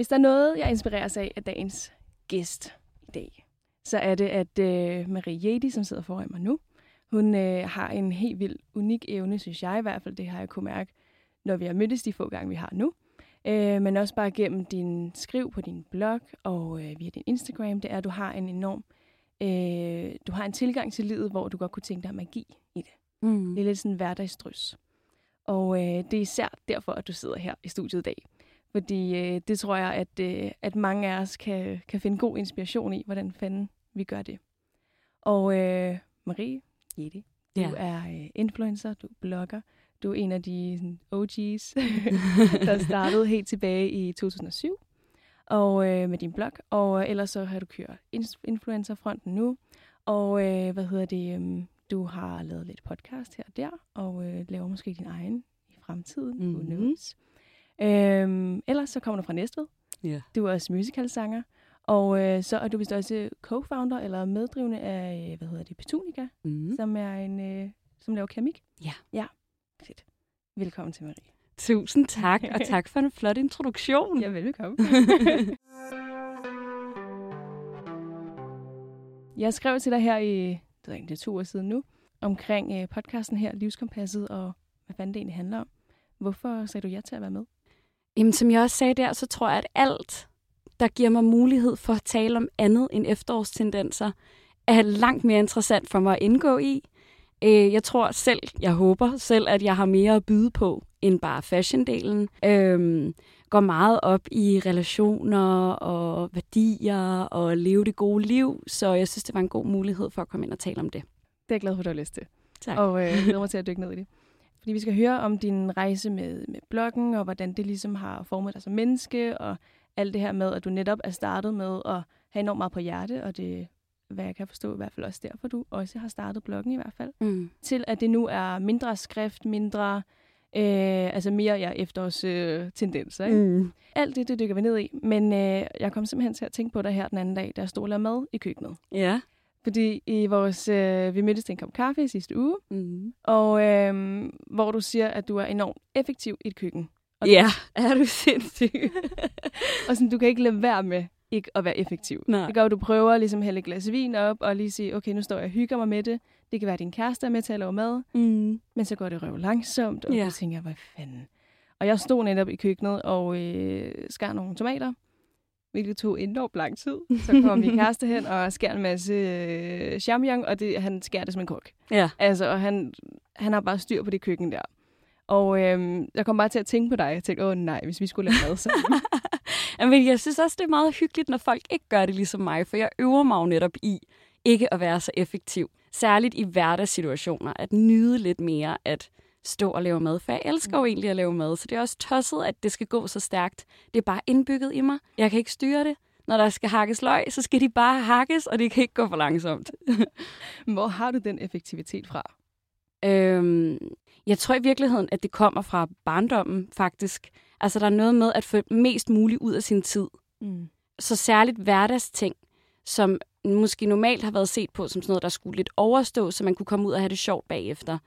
Hvis der er noget, jeg inspireres af af dagens gæst i dag, så er det, at øh, Marie Jedi, som sidder foran mig nu, hun øh, har en helt vild unik evne, synes jeg i hvert fald. Det har jeg kunne mærke, når vi har mødtes de få gange, vi har nu. Øh, men også bare gennem din skriv på din blog og øh, via din Instagram, det er, at du har en enorm øh, du har en tilgang til livet, hvor du godt kunne tænke dig magi i det. Mm. Det er lidt sådan en hverdagsdrys. Og øh, det er især derfor, at du sidder her i studiet i dag. Fordi øh, det tror jeg, at, øh, at mange af os kan, kan finde god inspiration i, hvordan fanden vi gør det. Og øh, Marie Jette, du Ja. er øh, influencer, du er blogger, du er en af de sådan, OG's, der startede helt tilbage i 2007 og øh, med din blog. Og øh, ellers så har du kørt influencerfronten nu. Og øh, hvad hedder det? øhm, du har lavet lidt podcast her og der, og øh, laver måske din egen i fremtiden. Mm-hmm. Who Mhm. knows? Øhm, ellers så kommer du fra Næstved. Ja. Du er også musicalsanger. Og øh, så er du vist også co-founder eller meddrivende af, øh, hvad hedder det, Petunica, mm. Som er en, øh, som laver keramik. Ja. Ja, fedt. Velkommen til, Marie. Tusind tak, og tak for en flot introduktion. Ja, velkommen. jeg skrev til dig her i, det er to uger siden nu, omkring øh, podcasten her, Livskompasset, og hvad fanden det egentlig handler om. Hvorfor sagde du ja til at være med? Jamen, som jeg også sagde der, så tror jeg, at alt, der giver mig mulighed for at tale om andet end efterårstendenser, er langt mere interessant for mig at indgå i. Øh, Jeg tror selv, jeg håber selv, at jeg har mere at byde på end bare fashion-delen. Øhm, går meget op i relationer og værdier og leve det gode liv, så jeg synes, det var en god mulighed for at komme ind og tale om det. Det er jeg glad for, at du har lyst til. Tak. Og øh, jeg glæder mig til at dykke ned i det. Fordi vi skal høre om din rejse med, med bloggen, og hvordan det ligesom har formet dig som menneske, og alt det her med, at du netop er startet med at have enormt meget på hjerte, og det hvad jeg kan forstå, i hvert fald også derfor, du også har startet bloggen i hvert fald, Mm. til at det nu er mindre skrift, mindre, øh, altså mere ja, efterårs øh, tendenser. Ikke? Mm. Alt det, det dykker vi ned i. Men øh, jeg kom simpelthen til at tænke på dig her den anden dag, da jeg stod og mad i køkkenet. Ja. Fordi i vores, øh, vi mødtes til en kop kaffe i sidste uge, Mm. og øh, hvor du siger, at du er enormt effektiv i et køkken. Og, Ja, er du sindssyg? og sådan, du kan ikke lade være med ikke at være effektiv. Nej. Det gør, at du prøver at ligesom hælde et glas vin op, og lige sige, okay, nu står jeg og hygger mig med det. Det kan være, at din kæreste er med til at lave mad, Mm. men så går det røv langsomt, og ja. du tænker, hvad fanden. Og jeg stod netop i køkkenet og øh, skar nogle tomater, hvilket tog enormt lang tid. Så kom min kæreste hen og skar en masse øh, og det, han skar det som en kok. Ja. Altså, og han, han har bare styr på det køkken der. Og øhm, jeg kom bare til at tænke på dig. Jeg tænkte, åh nej, hvis vi skulle lave mad sammen. Men jeg synes også, det er meget hyggeligt, når folk ikke gør det ligesom mig, for jeg øver mig jo netop i ikke at være så effektiv. Særligt i hverdagssituationer, at nyde lidt mere at stå og lave mad, for jeg elsker jo egentlig at lave mad, så det er også tosset, at det skal gå så stærkt. Det er bare indbygget i mig. Jeg kan ikke styre det. Når der skal hakkes løg, så skal de bare hakkes, og det kan ikke gå for langsomt. Hvor har du den effektivitet fra? Øhm, jeg tror i virkeligheden, at det kommer fra barndommen, faktisk. Altså, der er noget med at få mest muligt ud af sin tid. Mm. så særligt hverdagsting, som måske normalt har været set på som sådan noget, der skulle lidt overstå, så man kunne komme ud og have det sjovt bagefter.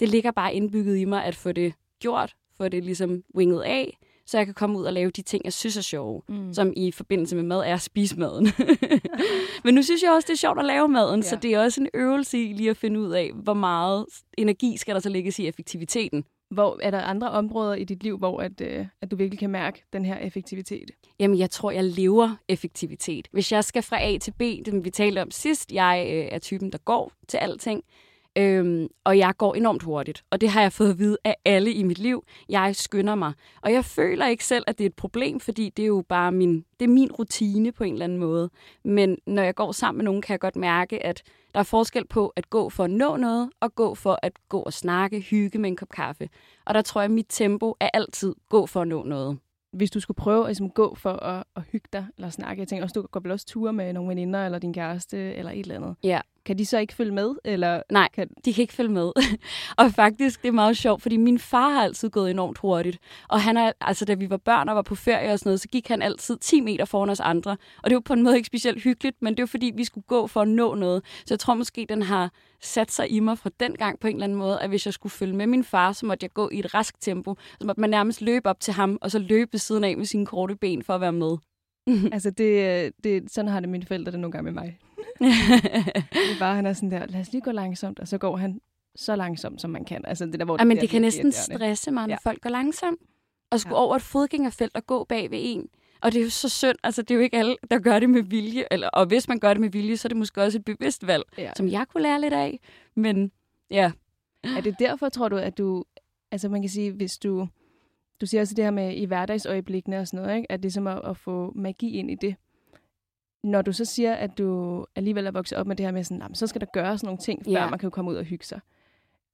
Det ligger bare indbygget i mig at få det gjort, få det ligesom winget af, så jeg kan komme ud og lave de ting, jeg synes er sjove, Mm. som i forbindelse med mad er at spise maden. Men nu synes jeg også, det er sjovt at lave maden, ja. så det er også en øvelse i lige at finde ud af, hvor meget energi skal der så lægges i effektiviteten. Hvor er der andre områder i dit liv, hvor at, øh, at du virkelig kan mærke den her effektivitet? Jamen, jeg tror, jeg lever effektivitet. Hvis jeg skal fra A til B, det vi talte om sidst, jeg øh, er typen, der går til alting, Øhm, og jeg går enormt hurtigt, og det har jeg fået at vide af alle i mit liv. Jeg skynder mig, og jeg føler ikke selv, at det er et problem, fordi det er jo bare min, det er min rutine på en eller anden måde. Men når jeg går sammen med nogen, kan jeg godt mærke, at der er forskel på at gå for at nå noget, og gå for at gå og snakke, hygge med en kop kaffe. Og der tror jeg, at mit tempo er altid gå for at nå noget hvis du skulle prøve at ligesom, gå for at, at hygge dig eller snakke, jeg tænker også, du går vel også ture med nogle veninder eller din kæreste eller et eller andet. Ja. Kan de så ikke følge med? Eller Nej, kan... de kan ikke følge med. og faktisk, det er meget sjovt, fordi min far har altid gået enormt hurtigt. Og han er, altså da vi var børn og var på ferie og sådan noget, så gik han altid 10 meter foran os andre. Og det var på en måde ikke specielt hyggeligt, men det var fordi, vi skulle gå for at nå noget. Så jeg tror måske, den har sat sig i mig fra den gang på en eller anden måde, at hvis jeg skulle følge med min far, så måtte jeg gå i et rask tempo. Så måtte man nærmest løbe op til ham, og så løbe ved siden af med sine korte ben for at være med. altså, det, det, sådan har det mine forældre det nogle gange med mig. det er bare, han er sådan der, lad os lige gå langsomt, og så går han så langsomt, som man kan. Altså, det der, hvor ja, men det kan næsten stresse mig, når ja. folk går langsomt. Og skulle ja. over et fodgængerfelt og gå bag ved en. Og det er jo så synd. Altså, det er jo ikke alle, der gør det med vilje. Eller, og hvis man gør det med vilje, så er det måske også et bevidst valg, ja. som jeg kunne lære lidt af. Men ja. Er det derfor, tror du, at du... Altså, man kan sige, hvis du... Du siger også det her med i hverdagsøjeblikkene og sådan noget, ikke? At det er som at, at få magi ind i det når du så siger, at du alligevel er vokset op med det her med sådan, så skal der gøres nogle ting, før ja. man kan komme ud og hygge sig.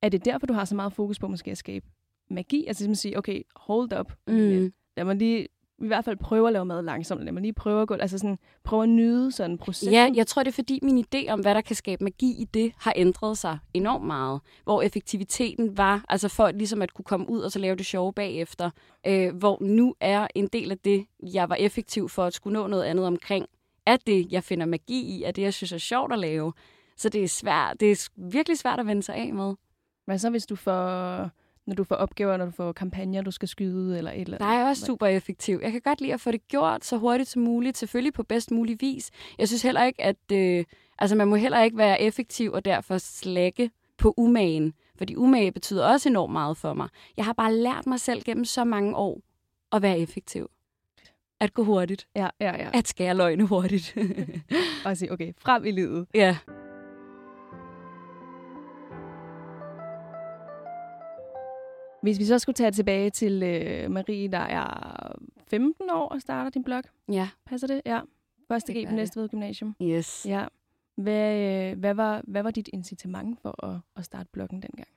Er det derfor, du har så meget fokus på måske at skabe magi? Altså at sige, okay, hold up. Mm. Lad mig lige i hvert fald prøve at lave mad langsomt. Lad mig lige prøve at gå, altså sådan, prøve at nyde sådan processen. Ja, jeg tror, det er fordi min idé om, hvad der kan skabe magi i det, har ændret sig enormt meget. Hvor effektiviteten var, altså for ligesom at kunne komme ud og så lave det sjove bagefter. Øh, hvor nu er en del af det, jeg var effektiv for at skulle nå noget andet omkring, er det, jeg finder magi i, er det, jeg synes er sjovt at lave. Så det er svært, det er virkelig svært at vende sig af med. Hvad så, hvis du får, når du får opgaver, når du får kampagner, du skal skyde eller et eller andet? Der er også super effektiv. Jeg kan godt lide at få det gjort så hurtigt som muligt, selvfølgelig på bedst mulig vis. Jeg synes heller ikke, at øh, altså man må heller ikke være effektiv og derfor slække på umagen. Fordi umage betyder også enormt meget for mig. Jeg har bare lært mig selv gennem så mange år at være effektiv at gå hurtigt. Ja, ja, ja. At skære løgne hurtigt. og sige, okay, frem i livet. Ja. Hvis vi så skulle tage tilbage til øh, Marie, der er 15 år og starter din blog. Ja. Passer det? Ja. Første G på Næstved Gymnasium. Yes. Ja. Hvad, øh, hvad, var, hvad var dit incitament for at, at starte bloggen dengang?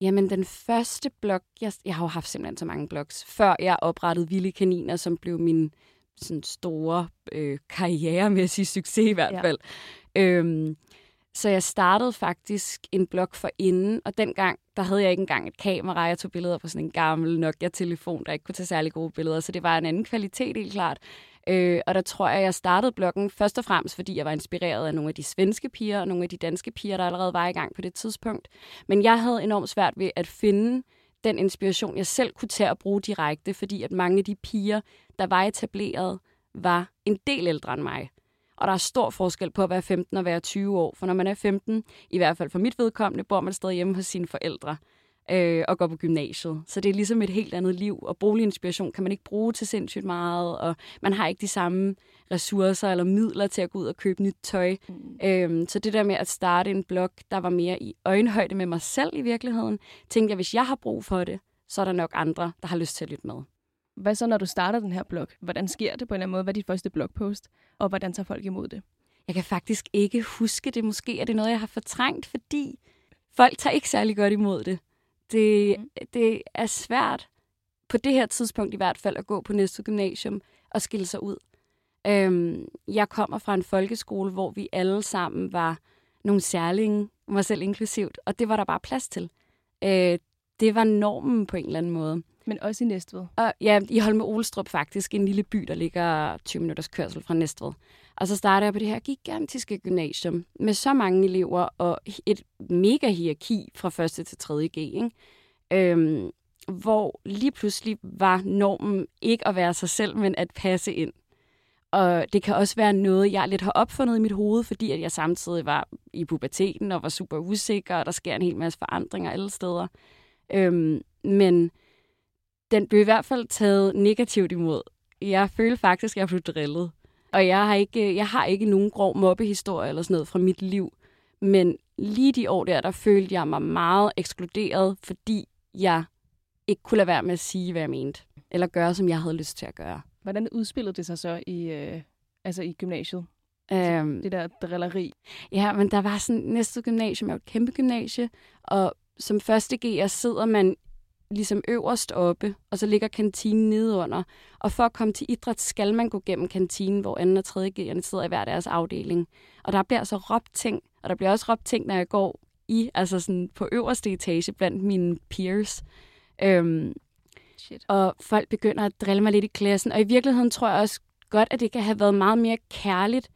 Jamen, den første blog, jeg, jeg har jo haft simpelthen så mange blogs, før jeg oprettede Vilde Kaniner, som blev min sådan store øh, karrieremæssige succes i hvert ja. fald. Øhm, så jeg startede faktisk en blog for inden, og dengang, der havde jeg ikke engang et kamera. Jeg tog billeder på sådan en gammel Nokia-telefon, der ikke kunne tage særlig gode billeder, så det var en anden kvalitet helt klart. Øh, og der tror jeg, jeg startede bloggen først og fremmest, fordi jeg var inspireret af nogle af de svenske piger og nogle af de danske piger, der allerede var i gang på det tidspunkt. Men jeg havde enormt svært ved at finde den inspiration, jeg selv kunne tage at bruge direkte, fordi at mange af de piger, der var etableret, var en del ældre end mig. Og der er stor forskel på at være 15 og være 20 år, for når man er 15, i hvert fald for mit vedkommende, bor man stadig hjemme hos sine forældre øh, og går på gymnasiet. Så det er ligesom et helt andet liv, og boliginspiration kan man ikke bruge til sindssygt meget, og man har ikke de samme ressourcer eller midler til at gå ud og købe nyt tøj. Mm. Øhm, så det der med at starte en blog, der var mere i øjenhøjde med mig selv i virkeligheden, tænkte jeg, hvis jeg har brug for det, så er der nok andre, der har lyst til at lytte med. Hvad så, når du starter den her blog? Hvordan sker det på en eller anden måde? Hvad er dit første blogpost? Og hvordan tager folk imod det? Jeg kan faktisk ikke huske det. Måske er det noget, jeg har fortrængt, fordi folk tager ikke særlig godt imod det. Det, mm. det er svært, på det her tidspunkt i hvert fald, at gå på næste gymnasium og skille sig ud. Øhm, jeg kommer fra en folkeskole, hvor vi alle sammen var nogle særlinge, mig selv inklusivt, og det var der bare plads til. Øh, det var normen på en eller anden måde. Men også i Næstved? Og, ja, i Holme Olstrup faktisk, en lille by, der ligger 20 minutters kørsel fra Næstved. Og så startede jeg på det her gigantiske gymnasium med så mange elever og et mega hierarki fra første til tredje G. Ikke? Øhm, hvor lige pludselig var normen ikke at være sig selv, men at passe ind. Og det kan også være noget, jeg lidt har opfundet i mit hoved, fordi at jeg samtidig var i puberteten og var super usikker, og der sker en hel masse forandringer alle steder. Øhm, men den blev i hvert fald taget negativt imod. Jeg følte faktisk, at jeg blev drillet. Og jeg har ikke, jeg har ikke nogen grov mobbehistorie eller sådan noget fra mit liv. Men lige de år der, der følte jeg mig meget ekskluderet, fordi jeg ikke kunne lade være med at sige, hvad jeg mente. Eller gøre, som jeg havde lyst til at gøre. Hvordan udspillede det sig så i, øh, altså i gymnasiet? Øhm, Det der drilleri. Ja, men der var sådan næste gymnasium, er jo et kæmpe gymnasie, og som første G'er sidder man ligesom øverst oppe, og så ligger kantinen nede under. Og for at komme til idræt, skal man gå gennem kantinen, hvor anden og tredje G'erne sidder i hver deres afdeling. Og der bliver altså råbt ting, og der bliver også råbt ting, når jeg går i, altså sådan på øverste etage blandt mine peers. Øhm, Shit. og folk begynder at drille mig lidt i klassen. Og i virkeligheden tror jeg også godt, at det kan have været meget mere kærligt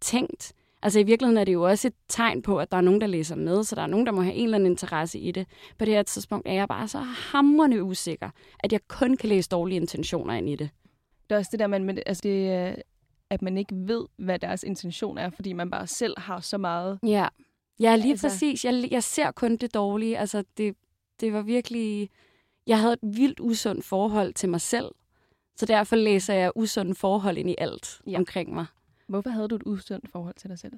tænkt. Altså i virkeligheden er det jo også et tegn på, at der er nogen, der læser med, så der er nogen, der må have en eller anden interesse i det. På det her tidspunkt er jeg bare så hamrende usikker, at jeg kun kan læse dårlige intentioner ind i det. Det er også det der, man, men, altså det, øh, at man ikke ved, hvad deres intention er, fordi man bare selv har så meget. Ja, ja lige Altså- præcis. Jeg, jeg ser kun det dårlige. Altså det, det var virkelig... Jeg havde et vildt usundt forhold til mig selv, så derfor læser jeg usunde forhold ind i alt ja. omkring mig. Hvorfor havde du et usundt forhold til dig selv?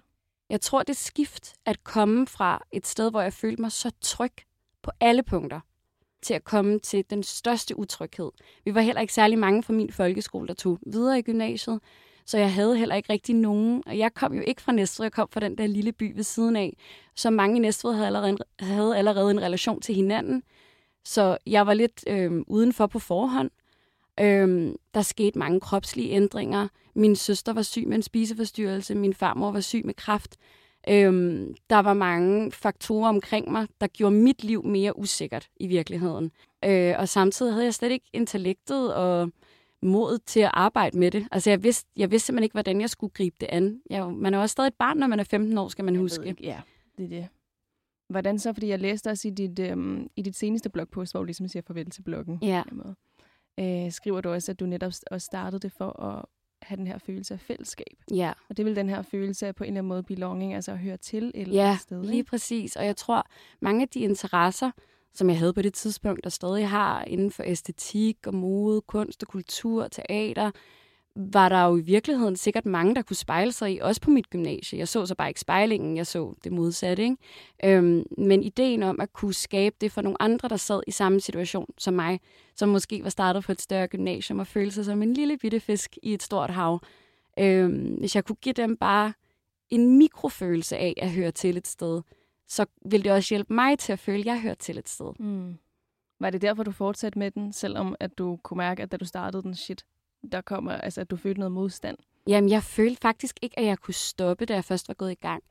Jeg tror, det skift at komme fra et sted, hvor jeg følte mig så tryg på alle punkter, til at komme til den største utryghed. Vi var heller ikke særlig mange fra min folkeskole, der tog videre i gymnasiet, så jeg havde heller ikke rigtig nogen. Og jeg kom jo ikke fra Næstved, jeg kom fra den der lille by ved siden af, så mange i Næstved havde allerede, en- havde allerede en relation til hinanden. Så jeg var lidt øh, udenfor på forhånd. Øhm, der skete mange kropslige ændringer. Min søster var syg med en spiseforstyrrelse. Min farmor var syg med kræft. Øhm, der var mange faktorer omkring mig, der gjorde mit liv mere usikkert i virkeligheden. Øh, og samtidig havde jeg slet ikke intellektet og modet til at arbejde med det. Altså jeg vidste, jeg vidste simpelthen ikke, hvordan jeg skulle gribe det an. Jeg, man er jo også stadig et barn, når man er 15 år, skal man Jeg huske. Ikke. Ja, det er det. Hvordan så? Fordi jeg læste også i dit, øhm, i dit seneste blogpost, hvor du ligesom siger farvel til bloggen. Ja. måde. Øh, skriver du også, at du netop også startede det for at have den her følelse af fællesskab. Ja. Og det vil den her følelse af på en eller anden måde belonging, altså at høre til et eller Ja, andet sted. lige præcis. Og jeg tror, mange af de interesser, som jeg havde på det tidspunkt, og stadig har inden for æstetik og mode, kunst og kultur, teater, var der jo i virkeligheden sikkert mange, der kunne spejle sig i, også på mit gymnasie. Jeg så så bare ikke spejlingen, jeg så det modsatte. Ikke? Øhm, men ideen om at kunne skabe det for nogle andre, der sad i samme situation som mig, som måske var startet på et større gymnasium og følte sig som en lille bitte fisk i et stort hav. Øhm, hvis jeg kunne give dem bare en mikrofølelse af at høre til et sted, så ville det også hjælpe mig til at føle, at jeg hører til et sted. Mm. Var det derfor, du fortsatte med den, selvom at du kunne mærke, at da du startede den, shit, der kommer, altså at du følte noget modstand? Jamen, jeg følte faktisk ikke, at jeg kunne stoppe, da jeg først var gået i gang.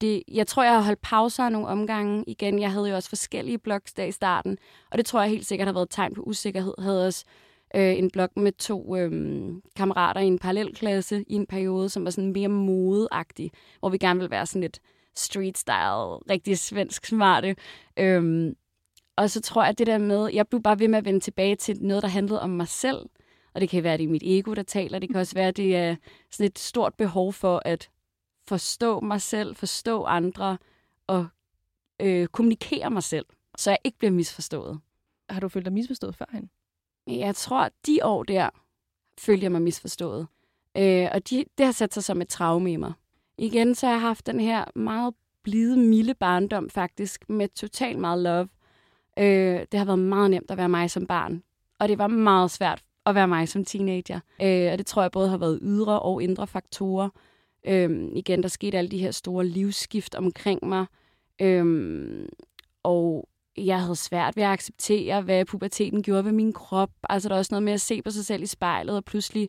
Det, jeg tror, jeg har holdt pauser nogle omgange igen. Jeg havde jo også forskellige blogs der i starten, og det tror jeg helt sikkert har været et tegn på usikkerhed. Jeg havde også øh, en blog med to øh, kammerater i en parallelklasse i en periode, som var sådan mere modeagtig, hvor vi gerne ville være sådan lidt street style, rigtig svensk smarte. Øhm, og så tror jeg, at det der med, jeg blev bare ved med at vende tilbage til noget, der handlede om mig selv. Og det kan være, at det er mit ego, der taler. Det kan også være, at det er sådan et stort behov for at forstå mig selv, forstå andre og øh, kommunikere mig selv, så jeg ikke bliver misforstået. Har du følt dig misforstået førhen? Jeg tror, at de år der følte jeg mig misforstået. Øh, og de, det har sat sig som et traume i mig. Igen, så har jeg haft den her meget blide, milde barndom faktisk, med totalt meget love. Øh, det har været meget nemt at være mig som barn. Og det var meget svært at være mig som teenager. Øh, og det tror jeg både har været ydre og indre faktorer. Øh, igen, der skete alle de her store livsskift omkring mig. Øh, og jeg havde svært ved at acceptere, hvad puberteten gjorde ved min krop. Altså, der er også noget med at se på sig selv i spejlet, og pludselig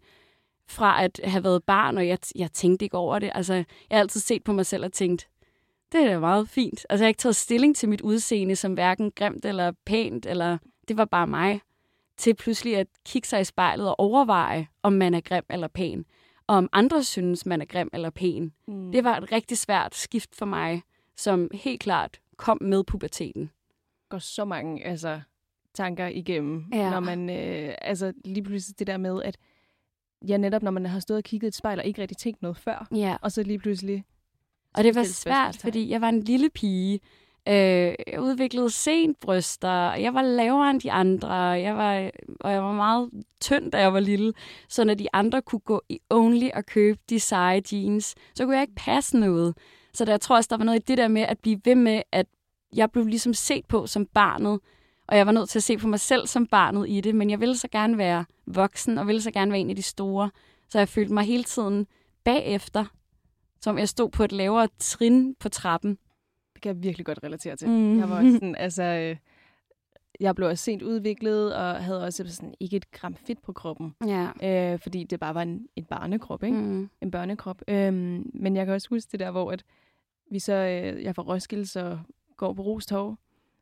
fra at have været barn, og jeg, jeg tænkte ikke over det. Altså, jeg har altid set på mig selv og tænkt, det er da meget fint. Altså, jeg har ikke taget stilling til mit udseende som hverken grimt eller pænt, eller det var bare mig. Til pludselig at kigge sig i spejlet og overveje, om man er grim eller pæn. Og om andre synes, man er grim eller pæn. Mm. Det var et rigtig svært skift for mig, som helt klart kom med puberteten. går så mange altså, tanker igennem, Ja. når man, øh, altså lige pludselig det der med, at ja, netop når man har stået og kigget i et spejl og ikke rigtig tænkt noget før, Ja. og så lige pludselig... Og det var svært, fordi jeg var en lille pige. Øh, jeg udviklede sent bryster. Jeg var lavere end de andre. Jeg var, og jeg var meget tynd, da jeg var lille. Så når de andre kunne gå i Only og købe de seje jeans, så kunne jeg ikke passe noget. Så der, jeg tror også, der var noget i det der med at blive ved med, at jeg blev ligesom set på som barnet, og jeg var nødt til at se på mig selv som barnet i det, men jeg ville så gerne være voksen, og ville så gerne være en af de store. Så jeg følte mig hele tiden bagefter, som jeg stod på et lavere trin på trappen. Kan jeg virkelig godt relatere til. Mm. Jeg var også sådan, altså... Øh, jeg blev også sent udviklet, og havde også sådan ikke et gram fedt på kroppen. Ja. Øh, fordi det bare var en, en barnekrop, ikke? Mm. En børnekrop. Øhm, men jeg kan også huske det der, hvor at vi så, øh, jeg får Roskilde, så går på Rostov,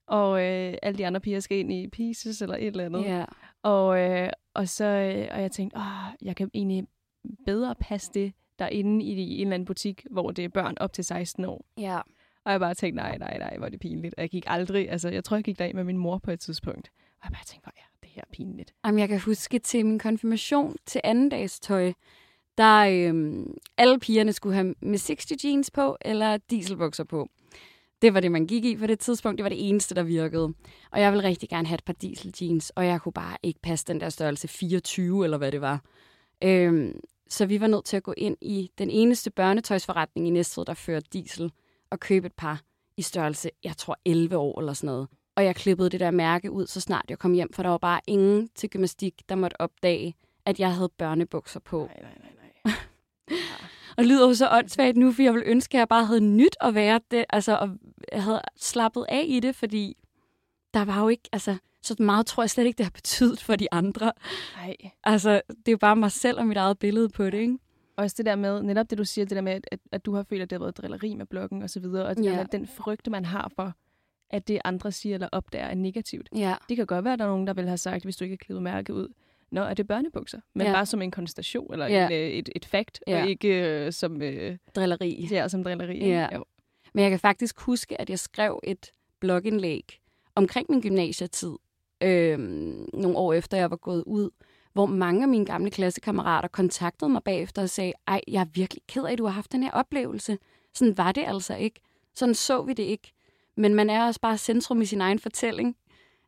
og øh, alle de andre piger skal ind i Pieces eller et eller andet. Ja. Og, øh, og så, øh, og jeg tænkte, åh, jeg kan egentlig bedre passe det derinde i, i en eller anden butik, hvor det er børn op til 16 år. Ja. Og jeg bare tænkte, nej, nej, nej, hvor er det pinligt. Og jeg gik aldrig, altså jeg tror, jeg gik derind med min mor på et tidspunkt. Og jeg bare tænkte, hvor er det her pinligt. Jamen, jeg kan huske til min konfirmation til andendags tøj, der øhm, alle pigerne skulle have med 60 jeans på, eller dieselbukser på. Det var det, man gik i på det tidspunkt. Det var det eneste, der virkede. Og jeg ville rigtig gerne have et par diesel jeans, og jeg kunne bare ikke passe den der størrelse 24, eller hvad det var. Øhm, så vi var nødt til at gå ind i den eneste børnetøjsforretning i Næstved, der førte diesel, og købe et par i størrelse, jeg tror 11 år eller sådan noget. Og jeg klippede det der mærke ud, så snart jeg kom hjem, for der var bare ingen til gymnastik, der måtte opdage, at jeg havde børnebukser på. Nej, nej, nej, nej. ja. Og lyder jo så åndssvagt nu, for jeg ville ønske, at jeg bare havde nyt at være det, altså, og jeg havde slappet af i det, fordi der var jo ikke, altså, så meget tror jeg slet ikke, det har betydet for de andre. Nej. Altså, det er jo bare mig selv og mit eget billede på det, ikke? Også det der med, netop det du siger, det der med, at, at du har følt, at det har været drilleri med bloggen og så videre, og det Ja. der med, den frygte, man har for, at det andre siger eller opdager er negativt. Ja. Det kan godt være, at der er nogen, der vil have sagt, hvis du ikke har klippet mærke ud, Nå, er det børnebukser? Men Ja. bare som en konstatation, eller Ja. en, øh, et, et fact, Ja. og ikke øh, som, øh, Drilleri. ja, som drilleri. Ja. Jo. Men jeg kan faktisk huske, at jeg skrev et blogindlæg omkring min gymnasietid, øh, nogle år efter jeg var gået ud, hvor mange af mine gamle klassekammerater kontaktede mig bagefter og sagde, ej, jeg er virkelig ked af, at du har haft den her oplevelse. Sådan var det altså ikke. Sådan så vi det ikke. Men man er også bare centrum i sin egen fortælling.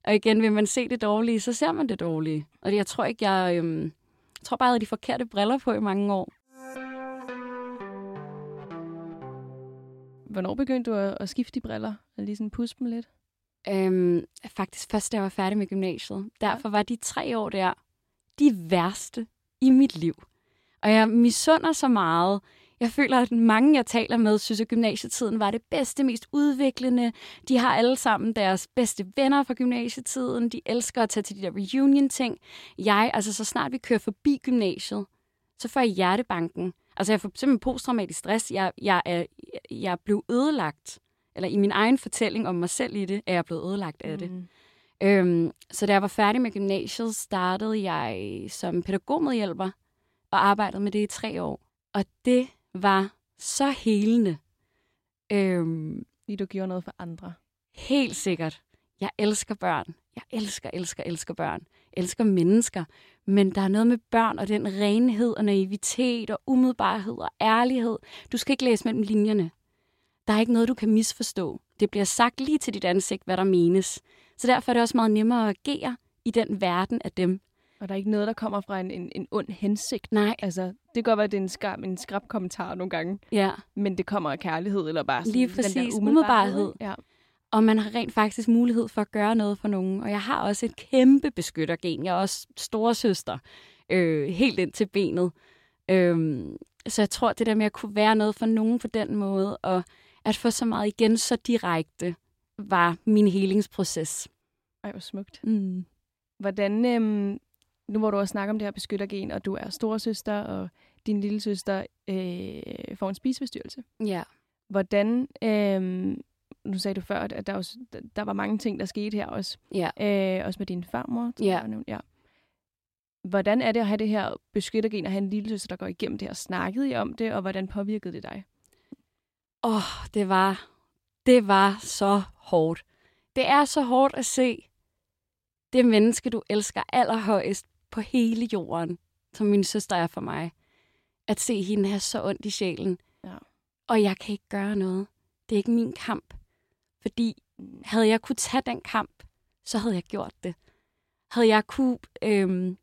Og igen, vil man se det dårlige, så ser man det dårlige. Og jeg tror ikke, jeg, øhm, jeg tror bare, jeg havde de forkerte briller på i mange år. Hvornår begyndte du at, at skifte de briller? Og lige sådan pusse dem lidt? Øhm, faktisk først, da jeg var færdig med gymnasiet. Derfor var de tre år der de værste i mit liv. Og jeg misunder så meget. Jeg føler, at mange, jeg taler med, synes, at gymnasietiden var det bedste, mest udviklende. De har alle sammen deres bedste venner fra gymnasietiden. De elsker at tage til de der reunion-ting. Jeg, altså så snart vi kører forbi gymnasiet, så får jeg hjertebanken. Altså jeg får simpelthen posttraumatisk stress. Jeg, jeg, er, jeg blev ødelagt eller i min egen fortælling om mig selv i det, er jeg blevet ødelagt af det. Mm. Øhm, så da jeg var færdig med gymnasiet, startede jeg som pædagogmedhjælper og arbejdede med det i tre år. Og det var så helende. Øhm, Fordi du gjorde noget for andre. helt sikkert. Jeg elsker børn. Jeg elsker, elsker, elsker børn. Jeg elsker mennesker. Men der er noget med børn og den renhed og naivitet og umiddelbarhed og ærlighed. Du skal ikke læse mellem linjerne. Der er ikke noget, du kan misforstå. Det bliver sagt lige til dit ansigt, hvad der menes. Så derfor er det også meget nemmere at agere i den verden af dem. Og der er ikke noget, der kommer fra en, en, en ond hensigt. Nej, Altså, det kan godt være, at det er en, skab, en skrab kommentar nogle gange, ja. men det kommer af kærlighed, eller bare sådan Lige den præcis. der Umiddelbarhed. Ja. Og man har rent faktisk mulighed for at gøre noget for nogen. Og jeg har også et kæmpe beskyttergen. Jeg er også storesøster. Øh, helt ind til benet. Øhm, så jeg tror, det der med at kunne være noget for nogen på den måde, og at få så meget igen så direkte, var min helingsproces. Ej, hvor smukt. Mm. Hvordan, øhm, nu hvor du også snakker om det her beskyttergen, og du er storesøster, og din lille søster øh, får en spiseforstyrrelse. Ja. Hvordan, øhm, nu sagde du før, at der, også, der var mange ting, der skete her også. Ja. Øh, også med din farmor. Ja. jeg, ja. Hvordan er det at have det her beskyttergen, og have en lille søster, der går igennem det, og snakkede I om det, og hvordan påvirkede det dig? Åh, oh, det var, det var så hårdt. Det er så hårdt at se det menneske, du elsker allerhøjest på hele jorden, som min søster er for mig. At se hende have så ondt i sjælen. Ja. Og jeg kan ikke gøre noget. Det er ikke min kamp. Fordi havde jeg kunne tage den kamp, så havde jeg gjort det. Havde jeg kunne øhm,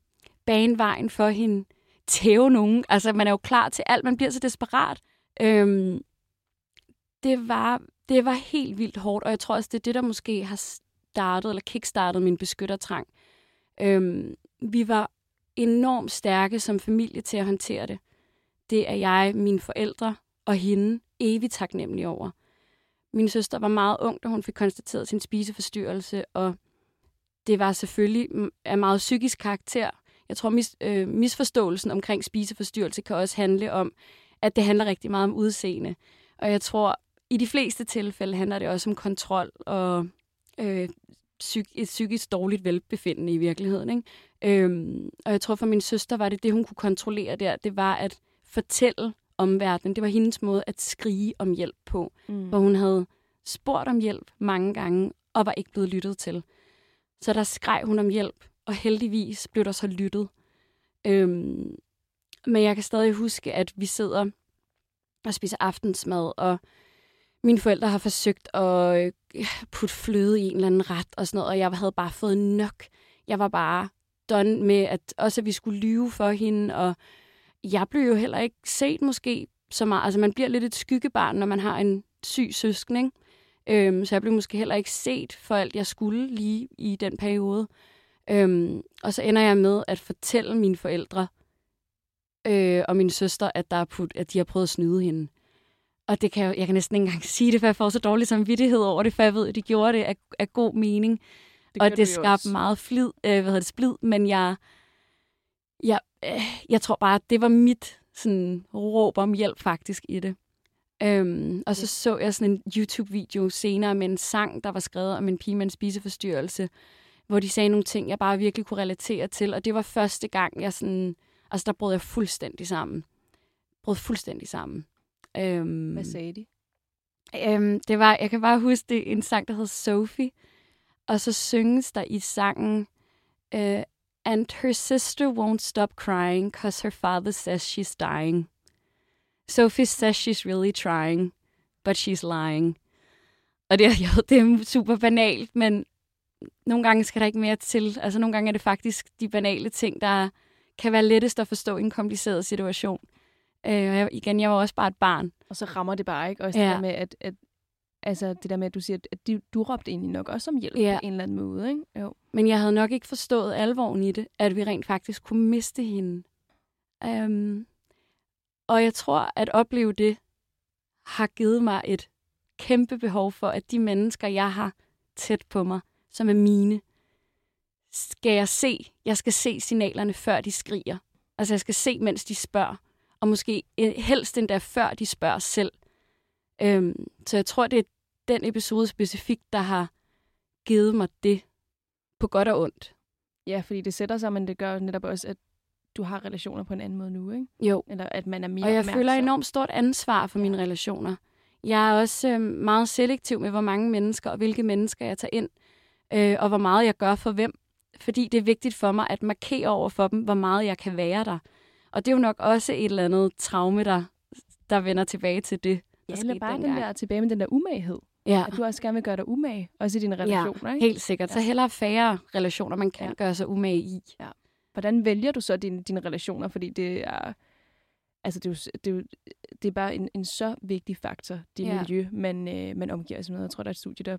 bane vejen for hende, tæve nogen. Altså, man er jo klar til alt. Man bliver så desperat. Øhm, det var, det var helt vildt hårdt, og jeg tror også, det er det, der måske har startet, eller kickstartet min beskyttertrang. Øhm, vi var enormt stærke som familie til at håndtere det. Det er jeg, mine forældre og hende evigt taknemmelig over. Min søster var meget ung, da hun fik konstateret sin spiseforstyrrelse, og det var selvfølgelig mm, af meget psykisk karakter. Jeg tror, mis, øh, misforståelsen omkring spiseforstyrrelse kan også handle om, at det handler rigtig meget om udseende. Og jeg tror, i de fleste tilfælde handler det også om kontrol og øh, psyk, et psykisk dårligt velbefindende i virkeligheden. Ikke? Øhm, og jeg tror for min søster var det det, hun kunne kontrollere der, det var at fortælle omverdenen. Det var hendes måde at skrige om hjælp på, mm. hvor hun havde spurgt om hjælp mange gange og var ikke blevet lyttet til. Så der skreg hun om hjælp, og heldigvis blev der så lyttet. Øhm, men jeg kan stadig huske, at vi sidder og spiser aftensmad, og mine forældre har forsøgt at øh, putte fløde i en eller anden ret og sådan noget, og jeg havde bare fået nok. Jeg var bare done med, at også at vi skulle lyve for hende, og jeg blev jo heller ikke set måske så meget. Altså man bliver lidt et skyggebarn, når man har en syg søsken, ikke? Øhm, så jeg blev måske heller ikke set for alt, jeg skulle lige i den periode. Øhm, og så ender jeg med at fortælle mine forældre øh, og min søster, at, der er put, at de har prøvet at snyde hende. Og det kan jeg, jeg kan næsten ikke engang sige det, for jeg får så dårlig samvittighed over det, for jeg ved, at de gjorde det af, af god mening. Det og det skabte meget flid, øh, hvad hedder det, splid, men jeg, jeg, øh, jeg tror bare, at det var mit sådan, råb om hjælp faktisk i det. Øhm, og så så jeg sådan en YouTube-video senere med en sang, der var skrevet om en pige med en spiseforstyrrelse, hvor de sagde nogle ting, jeg bare virkelig kunne relatere til. Og det var første gang, jeg sådan... Altså, der brød jeg fuldstændig sammen. Brød fuldstændig sammen. Øhm, Hvad sagde de? Øhm, det var, jeg kan bare huske, det en sang, der hed Sophie. Og så synges der i sangen, uh, And her sister won't stop crying, cause her father says she's dying. Sophie says she's really trying, but she's lying. Og det, jo, det er super banalt, men nogle gange skal der ikke mere til. Altså nogle gange er det faktisk de banale ting, der kan være lettest at forstå i en kompliceret situation. Øh, og jeg, igen, jeg var også bare et barn. Og så rammer det bare, ikke? Også ja. det der med, at, at altså det der med, at du siger, at du, du råbte egentlig nok også om hjælp ja. på en eller anden måde, ikke? Jo. Men jeg havde nok ikke forstået alvoren i det, at vi rent faktisk kunne miste hende. Um, og jeg tror, at opleve det har givet mig et kæmpe behov for, at de mennesker, jeg har tæt på mig, som er mine, skal jeg se. Jeg skal se signalerne, før de skriger. Altså, jeg skal se, mens de spørger. Og måske helst endda før de spørger selv. Øhm, så jeg tror, det er den episode specifikt, der har givet mig det på godt og ondt. Ja, fordi det sætter sig, men det gør netop også, at du har relationer på en anden måde nu, ikke? Jo. Eller at man er mere Og jeg opmærksom. føler enormt stort ansvar for mine relationer. Jeg er også øh, meget selektiv med, hvor mange mennesker og hvilke mennesker jeg tager ind, øh, og hvor meget jeg gør for hvem. Fordi det er vigtigt for mig at markere over for dem, hvor meget jeg kan være der. Og det er jo nok også et eller andet traume, der, der vender tilbage til det. Ja, eller bare den der, tilbage med den der umaghed. Ja. At du også gerne vil gøre dig umage, også i dine relationer, ja, ikke? helt sikkert. Ja. Så hellere færre relationer, man kan ja. gøre sig umage i. Ja. Hvordan vælger du så dine, dine relationer? Fordi det er, altså det er, jo, det er, jo, det er bare en, en så vigtig faktor, det ja. miljø, man, øh, man omgiver sig med. Jeg tror, der er et studie, der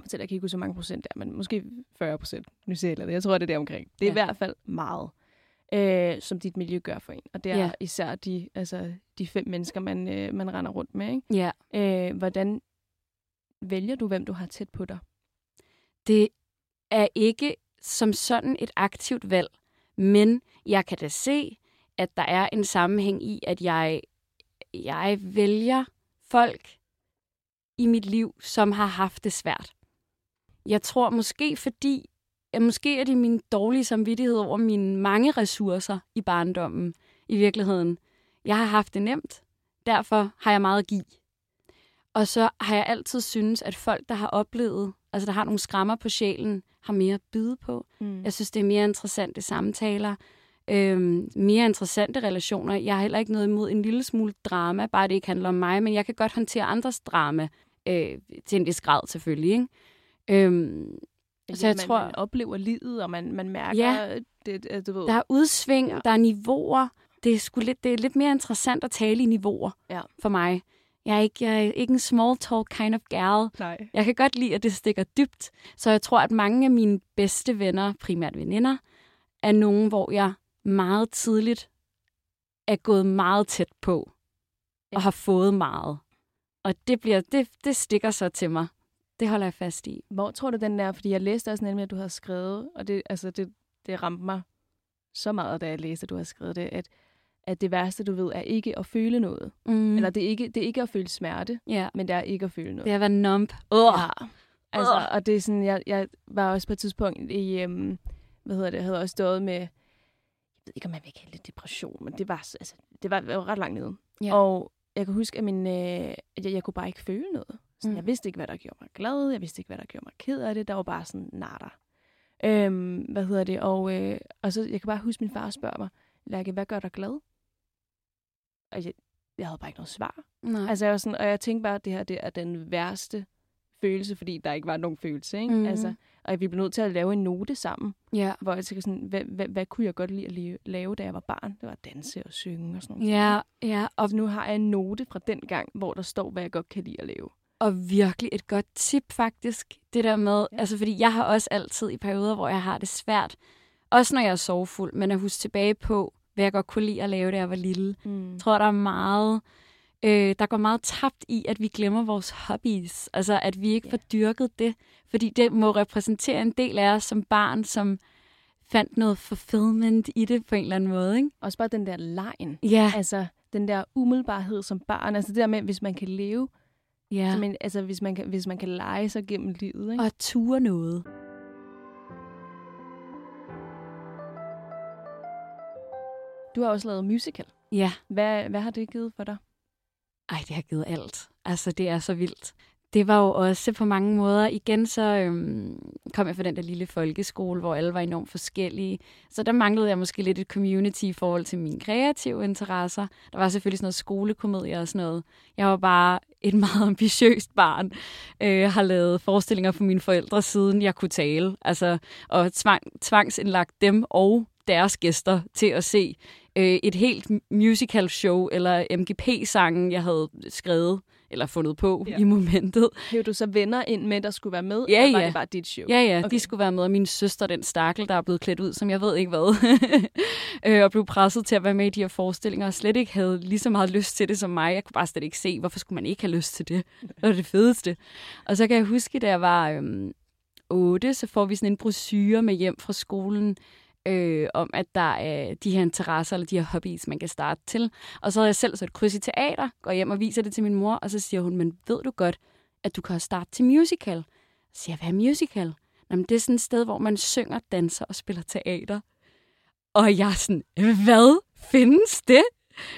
fortæller, jeg kan ikke huske, så mange procent der, men måske 40 procent. Nu ser jeg det. Jeg tror, det er der omkring. Det er ja. i hvert fald meget, øh, som dit miljø gør for en. Og det er ja. især de, altså, de fem mennesker, man, øh, man render rundt med. Ikke? Ja. Øh, hvordan vælger du, hvem du har tæt på dig? Det er ikke som sådan et aktivt valg, men jeg kan da se, at der er en sammenhæng i, at jeg, jeg vælger folk i mit liv, som har haft det svært. Jeg tror måske, fordi ja, måske er det min dårlige samvittighed over mine mange ressourcer i barndommen i virkeligheden. Jeg har haft det nemt, derfor har jeg meget at give. Og så har jeg altid synes, at folk, der har oplevet, altså der har nogle skrammer på sjælen, har mere at byde på. Mm. Jeg synes, det er mere interessante samtaler, øhm, mere interessante relationer. Jeg har heller ikke noget imod en lille smule drama, bare det ikke handler om mig, men jeg kan godt håndtere andres drama, øh, til en vis grad selvfølgelig. Ikke? Øhm, ja, så jeg man, tror, man oplever livet, og man, man mærker, ja, det, du ved. der er udsving, ja. der er niveauer. Det er, sgu lidt, det er lidt mere interessant at tale i niveauer ja. for mig. Jeg er, ikke, jeg er ikke en small talk kind of gal. Nej. Jeg kan godt lide, at det stikker dybt. Så jeg tror, at mange af mine bedste venner, primært veninder, er nogen, hvor jeg meget tidligt er gået meget tæt på Ja. og har fået meget. Og det, bliver, det, det stikker så til mig. Det holder jeg fast i. Hvor tror du, den er? Fordi jeg læste også nemlig, at du havde skrevet, og det, altså det, det ramte mig så meget, da jeg læste, at du havde skrevet det, at, at det værste, du ved, er ikke at føle noget. Mm. Eller det er, ikke, det er ikke at føle smerte, ja, men det er ikke at føle noget. det har været numb. Oh. Ja. Altså, og det er sådan, jeg, jeg var også på et tidspunkt i, øhm, hvad hedder det, havde også stået med, jeg ved ikke, om man vil kalde det depression, men det var, altså, det var, var ret langt nede. Ja. Og jeg kan huske, at, min, øh, at jeg, jeg kunne bare ikke føle noget. Sådan, Mm. mm. Jeg vidste ikke, hvad der gjorde mig glad. Jeg vidste ikke, hvad der gjorde mig ked af det. Der var bare sådan, nada. Øhm, hvad hedder det? Og, øh, og så, jeg kan bare huske, min far spørger mig, Lærke, hvad gør dig glad? Og jeg, jeg havde bare ikke noget svar. Nej. Altså, jeg var sådan, og jeg tænkte bare, at det her det er den værste følelse, fordi der ikke var nogen følelse. Ikke? Mhm. Altså, og vi blev nødt til at lave en note sammen, ja. hvor jeg tænkte sådan, hvad, hvad, hvad kunne jeg godt lide at lave- da jeg var barn? Det var at danse og synge og sådan noget. Ja, ja, Og nu har jeg en note fra den gang, hvor der står, hvad jeg godt kan lide at lave. Og virkelig et godt tip faktisk. Det der med, Ja. altså fordi jeg har også altid i perioder, hvor jeg har det svært, også når jeg er sorgfuld, men at huske tilbage på, hvad jeg godt kunne lide at lave, da jeg var lille. Mm. Jeg tror, der er meget, øh, der går meget tabt i, at vi glemmer vores hobbies. Altså, at vi ikke Ja. får dyrket det. Fordi det må repræsentere en del af os som barn, som fandt noget fulfillment i det på en eller anden måde, ikke? Også bare den der lejen. Ja, Altså, den der umiddelbarhed som barn. Altså det der med, hvis man kan leve, ja. ja. som en, altså hvis man kan, hvis man kan lege sig gennem livet. Ikke? Og ture noget. Du har også lavet musical. Ja. Hvad, hvad har det givet for dig? Ej, det har givet alt. Altså, det er så vildt. Det var jo også på mange måder, igen så øhm, kom jeg fra den der lille folkeskole, hvor alle var enormt forskellige. Så der manglede jeg måske lidt et community i forhold til mine kreative interesser. Der var selvfølgelig sådan noget skolekomedie og sådan noget. Jeg var bare et meget ambitiøst barn. Øh, har lavet forestillinger for mine forældre, siden jeg kunne tale. Altså, og tvang, tvangsindlagt dem og deres gæster til at se øh, et helt musical show eller MGP-sangen, jeg havde skrevet eller fundet på Ja. i momentet. Hævde du så venner ind med, der skulle være med? Ja, eller var ja. det bare dit show? Ja, ja. Okay. de skulle være med, og min søster, den stakkel, der er blevet klædt ud, som jeg ved ikke hvad, øh, og blev presset til at være med i de her forestillinger, og slet ikke havde lige så meget lyst til det som mig. Jeg kunne bare slet ikke se, hvorfor skulle man ikke have lyst til det? Det var det fedeste. Og så kan jeg huske, da jeg var øhm, 8, så får vi sådan en brochure med hjem fra skolen, øh, om at der er de her interesser, eller de her hobbies, man kan starte til. Og så havde jeg selv sat kryds i teater, går hjem og viser det til min mor, og så siger hun, men ved du godt, at du kan starte til musical? Så siger jeg, hvad er musical? Jamen, det er sådan et sted, hvor man synger, danser og spiller teater. Og jeg er sådan, hvad findes det?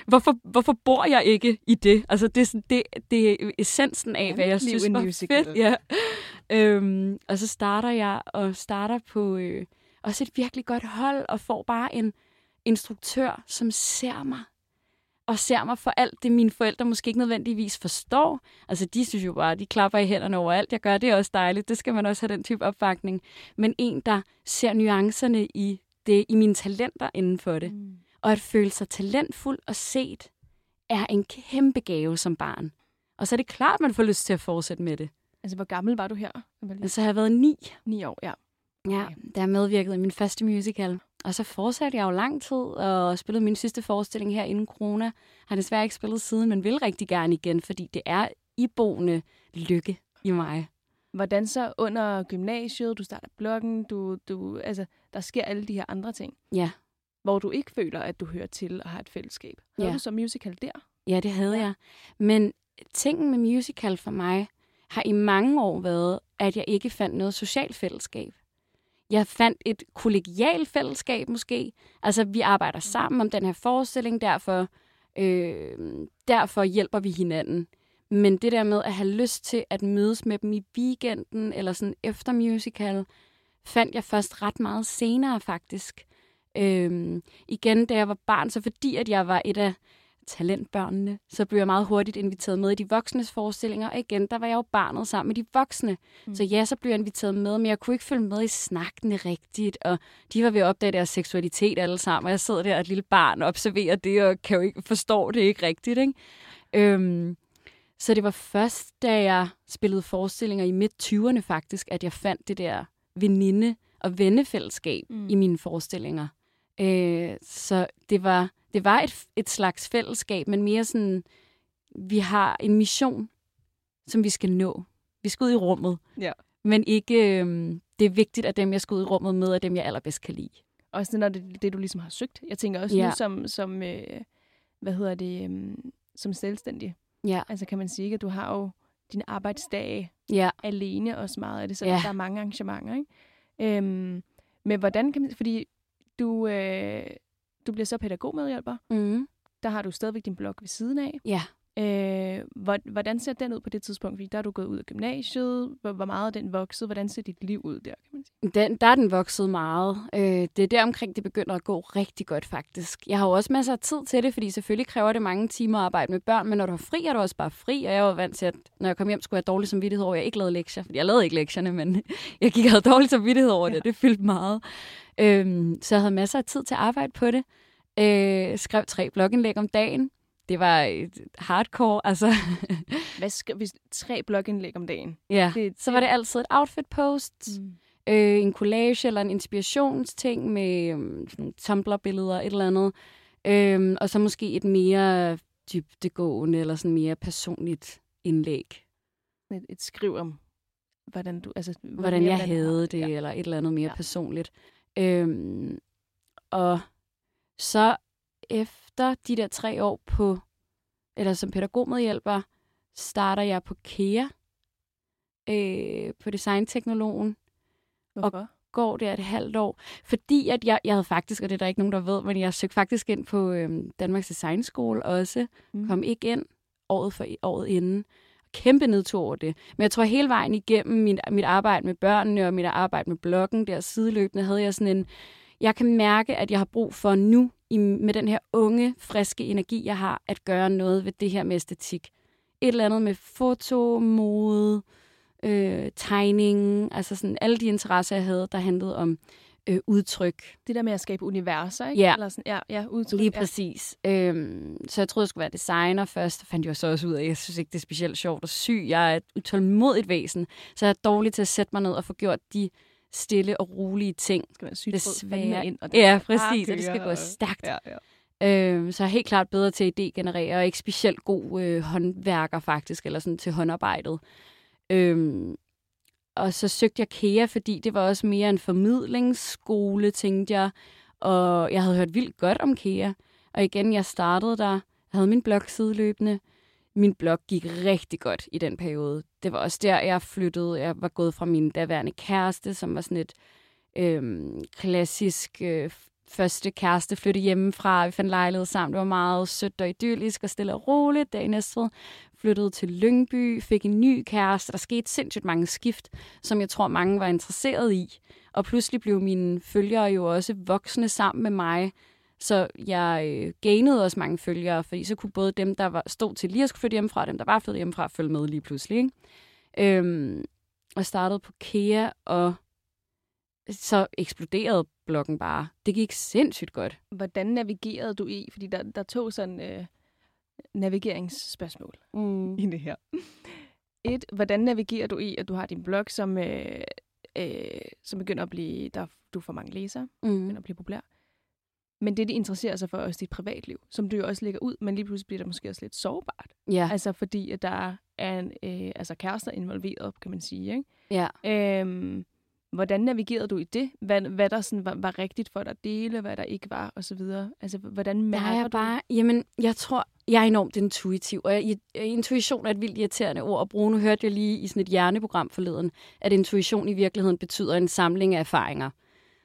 Hvorfor, hvorfor bor jeg ikke i det? Altså, det er, sådan, det, det er essensen af, hvad jeg synes var musical. fedt. Ja. Øhm, og så starter jeg og starter på øh, også et virkelig godt hold, og får bare en instruktør, som ser mig. Og ser mig for alt det, mine forældre måske ikke nødvendigvis forstår. Altså, de synes jo bare, de klapper i hænderne over alt, jeg gør. Det er også dejligt. Det skal man også have den type opbakning. Men en, der ser nuancerne i, det, i mine talenter inden for det. Mm. Og at føle sig talentfuld og set, er en kæmpe gave som barn. Og så er det klart, at man får lyst til at fortsætte med det. Altså, hvor gammel var du her? Så har jeg været ni, Ni år, ja. Ja, jeg medvirkede i min første musical. Og så fortsatte jeg jo lang tid og spillede min sidste forestilling her inden corona. Har desværre ikke spillet siden, men vil rigtig gerne igen, fordi det er iboende lykke i mig. Hvordan så under gymnasiet, du starter bloggen, du, du, altså, der sker alle de her andre ting, Ja, hvor du ikke føler, at du hører til og har et fællesskab. Havde Ja. du så musical der? ja det havde jeg. Men tingen med musical for mig har i mange år været, at jeg ikke fandt noget socialt fællesskab. Jeg fandt et kollegialt fællesskab måske. Altså, vi arbejder sammen om den her forestilling, derfor, øh, derfor hjælper vi hinanden. Men det der med at have lyst til at mødes med dem i weekenden, eller sådan efter musical, fandt jeg først ret meget senere faktisk. Øhm, igen, da jeg var barn, så fordi at jeg var et af talentbørnene, så blev jeg meget hurtigt inviteret med i de voksnes forestillinger. Og igen, der var jeg jo barnet sammen med de voksne. Mm. Så ja, så blev jeg inviteret med, men jeg kunne ikke følge med i snakkene rigtigt. Og de var ved at opdage deres seksualitet alle sammen, og jeg sidder der et lille barn og observerer det, og kan jo ikke forstå det ikke rigtigt. Ikke? Øhm, Så det var først, da jeg spillede forestillinger i midt-20'erne faktisk, at jeg fandt det der veninde- og vennefællesskab mm. i mine forestillinger. Øh, så det var, det var et, et slags fællesskab, men mere sådan, vi har en mission, som vi skal nå. Vi skal ud i rummet. Ja. Men ikke, øh, det er vigtigt, at dem, jeg skal ud i rummet med, er dem, jeg allerbedst kan lide. Også når det, det, du ligesom har søgt. Jeg tænker også ja. nu som, som øh, hvad hedder det, øh, som selvstændig. Ja. Altså kan man sige, at du har jo dine arbejdsdage ja. alene også meget af det, så Ja. der er mange arrangementer, ikke? Øhm, men hvordan kan man, fordi du, øh, du bliver så pædagogmedhjælper, Mm. der har du stadigvæk din blog ved siden af. Ja. Øh, hvor- hvordan ser den ud på det tidspunkt? Fordi der er du gået ud af gymnasiet. Hvor, hvor meget er den vokset? Hvordan ser dit liv ud der, kan man sige? Den, der er den vokset meget. Øh, det er der omkring, det begynder at gå rigtig godt faktisk. Jeg har jo også masser af tid til det, fordi selvfølgelig kræver det mange timer at arbejde med børn, men når du har fri, er du også bare fri. Og jeg var vant til, at når jeg kom hjem, skulle jeg have dårlig samvittighed over, at jeg ikke lavede lektier. Fordi jeg lavede ikke lektierne, men jeg gik og havde dårlig samvittighed over det, og det fyldte meget. Øhm, så jeg havde masser af tid til at arbejde på det. Øh, skrev tre blogindlæg om dagen. Det var et hardcore, altså. Hvad skal, hvis tre blogindlæg om dagen? ja. Det- Så var det altid et outfit post, Mm. øh, en collage eller en inspirationsting med øhm, sådan Tumblr-billeder, et eller andet. Øhm, og så måske et mere dybdegående eller sådan mere personligt indlæg. Et, et skriv om, hvordan du... Altså, Hvordan jeg hvordan har havde det. Ja. eller et eller andet mere ja. personligt. Øhm, og så efter de der tre år på, eller som pædagogmedhjælper, starter jeg på KEA, øh, på designteknologen, Hvorfor? går der et halvt år. Fordi at jeg, jeg havde faktisk, og det er der ikke nogen, der ved, men jeg søgte faktisk ind på øhm, Danmarks Designskole også. Mm. Kom ikke ind året for året inden. Kæmpe nedtur over det. Men jeg tror hele vejen igennem mit, mit arbejde med børnene og mit arbejde med bloggen der sideløbende, havde jeg sådan en, jeg kan mærke, at jeg har brug for nu, i, med den her unge, friske energi, jeg har, at gøre noget ved det her med æstetik. Et eller andet med foto, mode, øh, tegning, altså sådan alle de interesser, jeg havde, der handlede om øh, udtryk. Det der med at skabe universer, ikke? Ja. Eller sådan, ja, ja, udtryk. Lige ja. præcis. Øhm, så jeg troede, jeg skulle være designer først. Det fandt jeg så også ud af. Jeg synes ikke, det er specielt sjovt at sy. Jeg er et utålmodigt væsen, så jeg er dårlig til at sætte mig ned og få gjort de stille og rolige ting. Skal man syge Desværre. ind, og Ja, skal bare præcis, og det skal gå stærkt. Ja, ja. Øhm, så er helt klart bedre til at idégenerere, og ikke specielt god øh, håndværker faktisk, eller sådan til håndarbejdet. Øhm, og så søgte jeg KEA, fordi det var også mere en formidlingsskole, tænkte jeg. Og jeg havde hørt vildt godt om KEA. Og igen, jeg startede der. Havde min blog sideløbende. Min blog gik rigtig godt i den periode. Det var også der, jeg flyttede. Jeg var gået fra min daværende kæreste, som var sådan et øhm, klassisk øh, første kæreste flytte hjemmefra. Vi fandt lejlighed sammen. Det var meget sødt og idyllisk og stille og roligt. Dagen efter flyttede til Lyngby, fik en ny kæreste. Der skete sindssygt mange skift, som jeg tror, mange var interesseret i. Og pludselig blev mine følgere jo også voksne sammen med mig. Så jeg øh, gainede også mange følgere, fordi så kunne både dem, der var, stod til lige at skulle flytte hjemmefra, og dem, der var flyttet hjemmefra, følge med lige pludselig. Ikke? Øhm, og startede på KEA, og så eksploderede bloggen bare. Det gik sindssygt godt. Hvordan navigerede du i? Fordi der, der tog sådan øh, navigeringsspørgsmål Mm. i det her. Et, hvordan navigerer du i, at du har din blog, som, øh, øh, som begynder at blive, der, du får mange læsere, Mm. begynder at blive populær. Men det, de interesserer sig for, er også dit privatliv, som du jo også lægger ud, men lige pludselig bliver det måske også lidt sårbart. Ja, Altså fordi, at der er en, øh, altså kærester involveret, kan man sige. Ikke? ja. Øhm, hvordan navigerede du i det? Hvad, hvad der sådan var, var rigtigt for dig at dele, hvad der ikke var, og så videre? Altså, hvordan Der mærker er jeg du bare, jamen, jeg tror, jeg er enormt intuitiv, og jeg, intuition er et vildt irriterende ord at bruge. Nu hørte jeg lige i sådan et hjerneprogram forleden, at intuition i virkeligheden betyder en samling af erfaringer.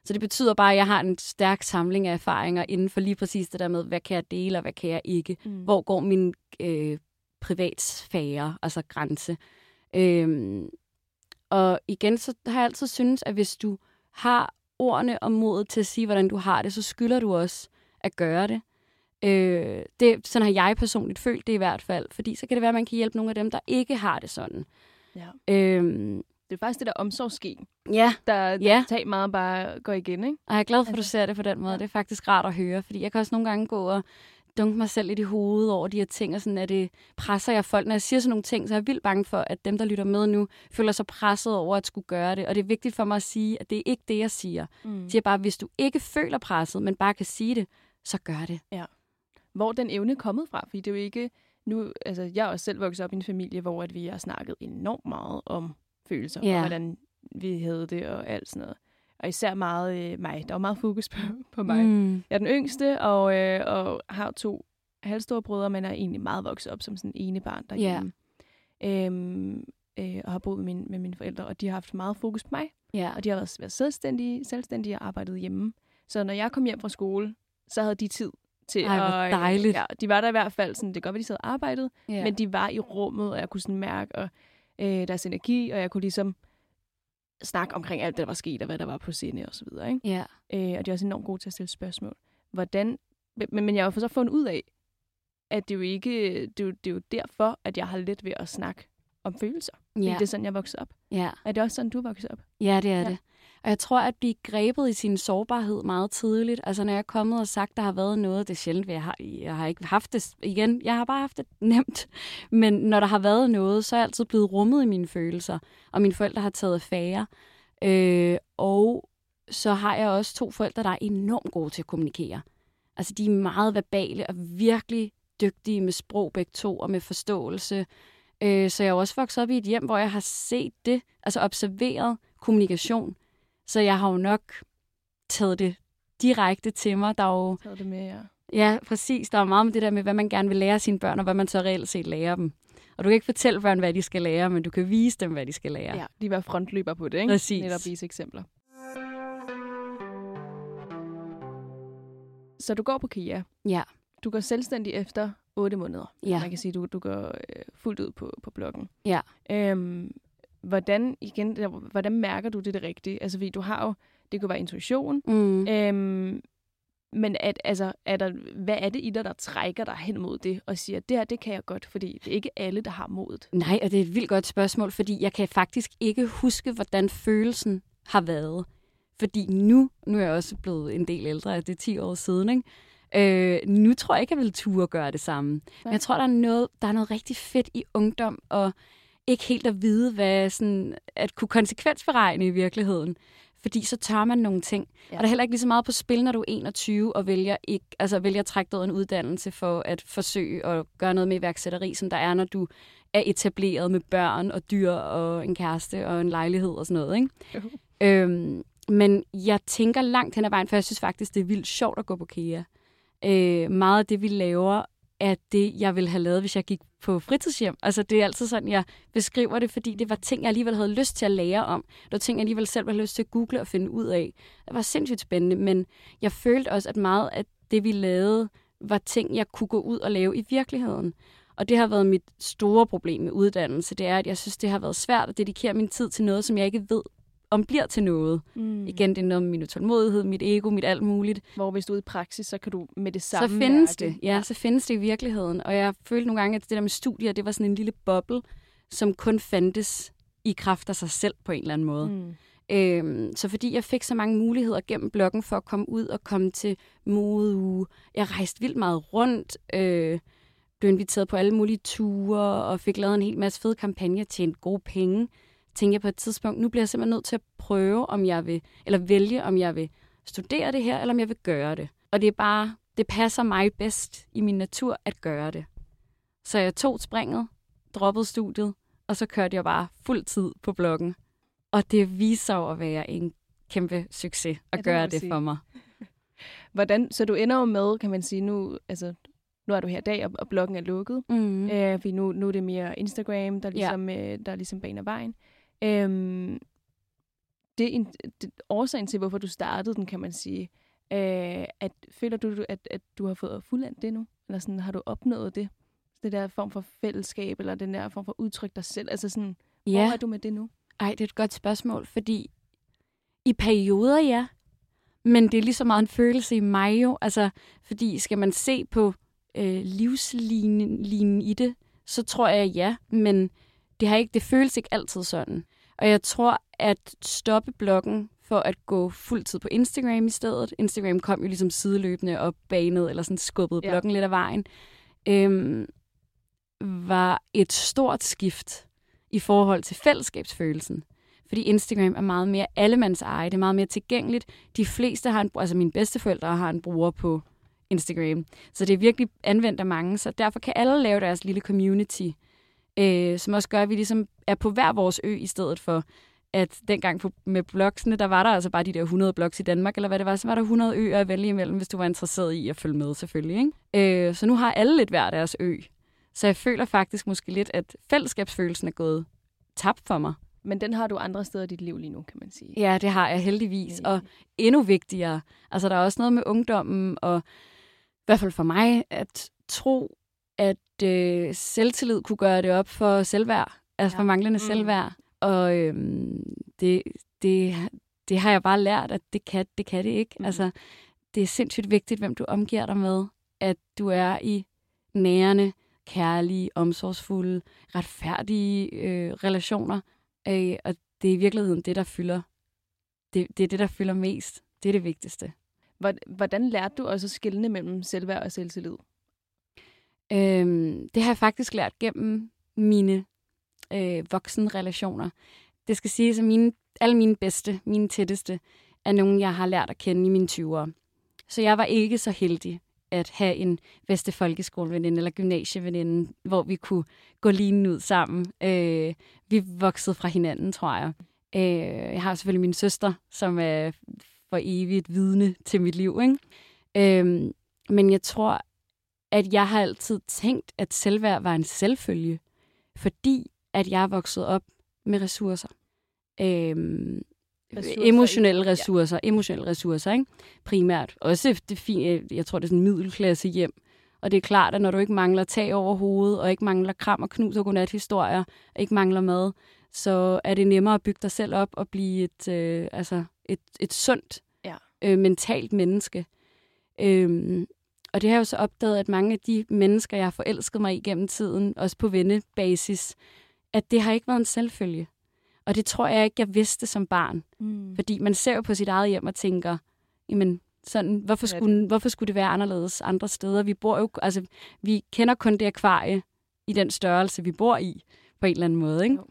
Så det betyder bare, at jeg har en stærk samling af erfaringer inden for lige præcis det der med, hvad kan jeg dele, og hvad kan jeg ikke. Mm. Hvor går min øh, privatsfære, altså grænse. Øhm, og igen, så har jeg altid syntes, at hvis du har ordene og modet til at sige, hvordan du har det, så skylder du også at gøre det. Øh, det sådan har jeg personligt følt det i hvert fald, fordi så kan det være, at man kan hjælpe nogle af dem, der ikke har det sådan. Ja. Øhm, Det er faktisk det der omsorgsgen, ja, der, der Ja. tag meget bare går igen, ikke? og jeg er glad for, at du Altså, ser det på den måde. Det er faktisk rart at høre, fordi jeg kan også nogle gange gå og dunke mig selv lidt i hovedet over de her ting, og sådan, at det presser jeg folk. Når jeg siger sådan nogle ting, så er jeg vildt bange for, at dem, der lytter med nu, føler sig presset over at skulle gøre det. Og det er vigtigt for mig at sige, at det er ikke det, jeg siger. Mm. Jeg siger bare, at hvis du ikke føler presset, men bare kan sige det, så gør det. Ja. Hvor den evne er kommet fra, fordi det er jo ikke... Nu, altså, jeg er også selv vokset op i en familie, hvor at vi har snakket enormt meget om følelser, ja. og hvordan vi havde det og alt sådan noget. Og især meget øh, mig. Der var meget fokus på, på mig. Mm. Jeg er den yngste, og, øh, og har to halvstore brødre, men er egentlig meget vokset op som sådan ene barn derhjemme. Yeah. Øhm, øh, og har boet med, min, med mine forældre, og de har haft meget fokus på mig. Yeah. Og de har været, været selvstændige, selvstændige og arbejdet hjemme. Så når jeg kom hjem fra skole, så havde de tid til Ej, at... dejligt. Ja, de var der i hvert fald sådan, det kan godt være, de sad og arbejdede, yeah. men de var i rummet, og jeg kunne sådan mærke og, øh, deres energi, og jeg kunne ligesom snakke omkring alt, der var sket, og hvad der var på scene og så videre. Ikke? Ja. Øh, og de er også enormt gode til at stille spørgsmål. Hvordan, men, men jeg har så fundet ud af, at det er jo ikke, det er jo, det er jo derfor, at jeg har let ved at snakke om følelser. Ja. Det er sådan, jeg voksede op. Ja. Er det også sådan, du voksede op? Ja, det er ja. det. Og jeg tror, at blive grebet i sin sårbarhed meget tidligt. Altså, når jeg er kommet og sagt, der har været noget, det er sjældent, jeg har, jeg har ikke haft det igen. Jeg har bare haft det nemt. Men når der har været noget, så er jeg altid blevet rummet i mine følelser. Og mine forældre har taget affære. Øh, og så har jeg også to forældre, der er enormt gode til at kommunikere. Altså, de er meget verbale og virkelig dygtige med sprog begge to og med forståelse. Øh, så jeg er også vokset op i et hjem, hvor jeg har set det, altså observeret kommunikation. Så jeg har jo nok taget det direkte til mig. Der er jo, taget det med, ja. Ja, præcis. Der er meget med det der med, hvad man gerne vil lære sine børn, og hvad man så reelt set lærer dem. Og du kan ikke fortælle børn, hvad de skal lære, men du kan vise dem, hvad de skal lære. Ja, de var frontløber på det, ikke? Præcis. Netop vise eksempler. Så du går på KIA. Ja. Du går selvstændig efter 8 måneder. Ja. Man kan sige, du, du går øh, fuldt ud på, på bloggen. Ja. Øhm, hvordan, igen, hvordan mærker du det det rigtige? Altså, fordi du har jo, det kunne være intuition, mm. øhm, men at, altså, er der, hvad er det i dig, der trækker dig hen mod det, og siger, det her, det kan jeg godt, fordi det er ikke alle, der har modet? Nej, og det er et vildt godt spørgsmål, fordi jeg kan faktisk ikke huske, hvordan følelsen har været. Fordi nu, nu er jeg også blevet en del ældre, det er 10 år siden, ikke? Øh, nu tror jeg ikke, jeg vil ture gøre det samme. Nej. Men jeg tror, der er, noget, der er noget rigtig fedt i ungdom, og ikke helt at vide, hvad sådan, at kunne konsekvensberegne i virkeligheden. Fordi så tør man nogle ting. Ja. Og der er heller ikke lige så meget på spil, når du er 21 og vælger, ikke, altså vælger at trække dig en uddannelse for at forsøge at gøre noget med iværksætteri, som der er, når du er etableret med børn og dyr og en kæreste og en lejlighed og sådan noget. Ikke? Øhm, men jeg tænker langt hen ad vejen, for jeg synes faktisk, det er vildt sjovt at gå på KEA. Øh, meget af det, vi laver, er det, jeg ville have lavet, hvis jeg gik på fritidshjem. Altså, det er altid sådan, jeg beskriver det, fordi det var ting, jeg alligevel havde lyst til at lære om. Det var ting, jeg alligevel selv havde lyst til at google og finde ud af. Det var sindssygt spændende, men jeg følte også, at meget af det, vi lavede, var ting, jeg kunne gå ud og lave i virkeligheden. Og det har været mit store problem med uddannelse, det er, at jeg synes, det har været svært at dedikere min tid til noget, som jeg ikke ved, om bliver til noget. Mm. Igen, det er noget med min utålmodighed, mit ego, mit alt muligt. Hvor hvis du er i praksis, så kan du med det samme Så findes mærke. det, ja, så findes det i virkeligheden. Og jeg følte nogle gange, at det der med studier, det var sådan en lille boble, som kun fandtes i kraft af sig selv på en eller anden måde. Mm. Øhm, så fordi jeg fik så mange muligheder gennem bloggen for at komme ud og komme til modeuge. Jeg rejste vildt meget rundt, øh, blev inviteret på alle mulige ture og fik lavet en hel masse fede kampagner, tjent gode penge tænkte jeg på et tidspunkt, nu bliver jeg simpelthen nødt til at prøve, om jeg vil, eller vælge, om jeg vil studere det her, eller om jeg vil gøre det. Og det er bare, det passer mig bedst i min natur at gøre det. Så jeg tog springet, droppede studiet, og så kørte jeg bare fuld tid på bloggen. Og det viser at være en kæmpe succes at ja, gøre det sige. for mig. Hvordan, så du ender jo med, kan man sige, nu, altså, nu er du her i dag, og, og bloggen er lukket. Mm. Øh, fordi nu, nu er det mere Instagram, der ligesom, ja. øh, der ligesom baner vejen. Øhm, det er en, det, årsagen til, hvorfor du startede den, kan man sige. Øh, at, føler du, at, at du har fået fuldendt det nu? Eller sådan, har du opnået det? Det der form for fællesskab, eller den der form for udtryk dig selv? Altså sådan, ja. hvor er du med det nu? Ej, det er et godt spørgsmål, fordi i perioder, ja. Men det er lige så meget en følelse i mig jo. Altså, fordi skal man se på øh, livslinjen i det, så tror jeg ja. Men det, har ikke, det føles ikke altid sådan. Og jeg tror, at stoppe bloggen for at gå fuldtid på Instagram i stedet. Instagram kom jo ligesom sideløbende og banede, eller sådan skubbede Ja. bloggen lidt af vejen. Øhm, var et stort skift i forhold til fællesskabsfølelsen. Fordi Instagram er meget mere allemands eje. Det er meget mere tilgængeligt. De fleste har en, altså mine bedsteforældre har en bruger på Instagram. Så det er virkelig anvendt af mange, så derfor kan alle lave deres lille community, øh, som også gør, at vi ligesom er på hver vores ø, i stedet for, at dengang på, med blogsene, der var der altså bare de der 100 blogs i Danmark, eller hvad det var, så var der 100 øer at vælge imellem, hvis du var interesseret i at følge med, selvfølgelig. Ikke? Øh, så nu har alle lidt hver deres ø. Så jeg føler faktisk måske lidt, at fællesskabsfølelsen er gået tabt for mig. Men den har du andre steder i dit liv lige nu, kan man sige. Ja, det har jeg heldigvis. Ja. Og endnu vigtigere, altså der er også noget med ungdommen, og i hvert fald for mig, at tro, at øh, selvtillid kunne gøre det op for selvværd, altså Ja. for manglende Mm. selvværd. Og øhm, det, det, det har jeg bare lært, at det kan det, kan det ikke. Mm. Altså, det er sindssygt vigtigt, hvem du omgiver dig med. At du er i nærende, kærlige, omsorgsfulde, retfærdige øh, relationer. Øh, og det er i virkeligheden det, der fylder. Det, det er det, der fylder mest. Det er det vigtigste. Hvor- Hvordan lærte du også at skille mellem selvværd og selvtillid? Øhm, det har jeg faktisk lært gennem mine øh, voksenrelationer. Det skal siges, at mine, alle mine bedste, mine tætteste, er nogen, jeg har lært at kende i mine 20'ere. Så jeg var ikke så heldig at have en bedste folkeskoleveninde eller gymnasieveninde, hvor vi kunne gå lige ud sammen. Øh, vi voksede fra hinanden, tror jeg. Øh, jeg har selvfølgelig min søster, som er for evigt vidne til mit liv. Ikke? Øh, men jeg tror, at jeg har altid tænkt, at selvværd var en selvfølge, fordi at jeg er vokset op med ressourcer. Øhm, Ressourcer emotionelle i- ja. ressourcer, emotionelle ressourcer, ikke? primært. Også det fine, jeg tror, det er sådan middelklasse hjem. Og det er klart, at når du ikke mangler tag over hovedet, og ikke mangler kram og knus og godnat-historier, og ikke mangler mad, så er det nemmere at bygge dig selv op og blive et, øh, altså et, et sundt, Ja. øh, mentalt menneske. Øhm, og det har jeg jo så opdaget, at mange af de mennesker, jeg har forelsket mig i gennem tiden, også på vennebasis, at det har ikke været en selvfølge. Og det tror jeg ikke, jeg vidste som barn. Mm. Fordi man ser jo på sit eget hjem og tænker, jamen, sådan, hvorfor, skulle, hvorfor skulle det være anderledes andre steder? Vi bor jo, altså, vi kender kun det akvarie i den størrelse, vi bor i, på en eller anden måde, ikke? Jo.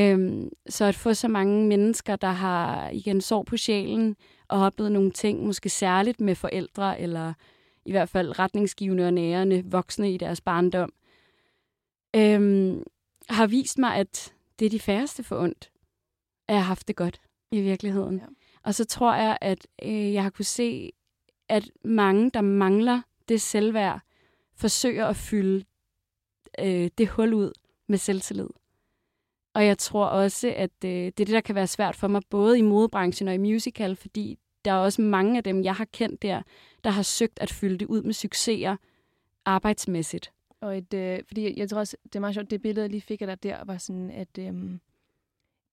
Øhm, så at få så mange mennesker, der har igen sorg på sjælen, og oplevet nogle ting, måske særligt med forældre, eller i hvert fald retningsgivende og nærende voksne i deres barndom, øhm, har vist mig, at det er de færreste for ondt, at jeg har haft det godt i virkeligheden. Ja. Og så tror jeg, at øh, jeg har kunne se, at mange, der mangler det selvværd, forsøger at fylde øh, det hul ud med selvtillid. Og jeg tror også, at øh, det er det, der kan være svært for mig, både i modebranchen og i musical, fordi der er også mange af dem, jeg har kendt der, der har søgt at fylde det ud med succeser arbejdsmæssigt. Og et, øh, fordi jeg, tror også, det er meget sjovt, det billede, jeg lige fik af dig der, var sådan, at øhm,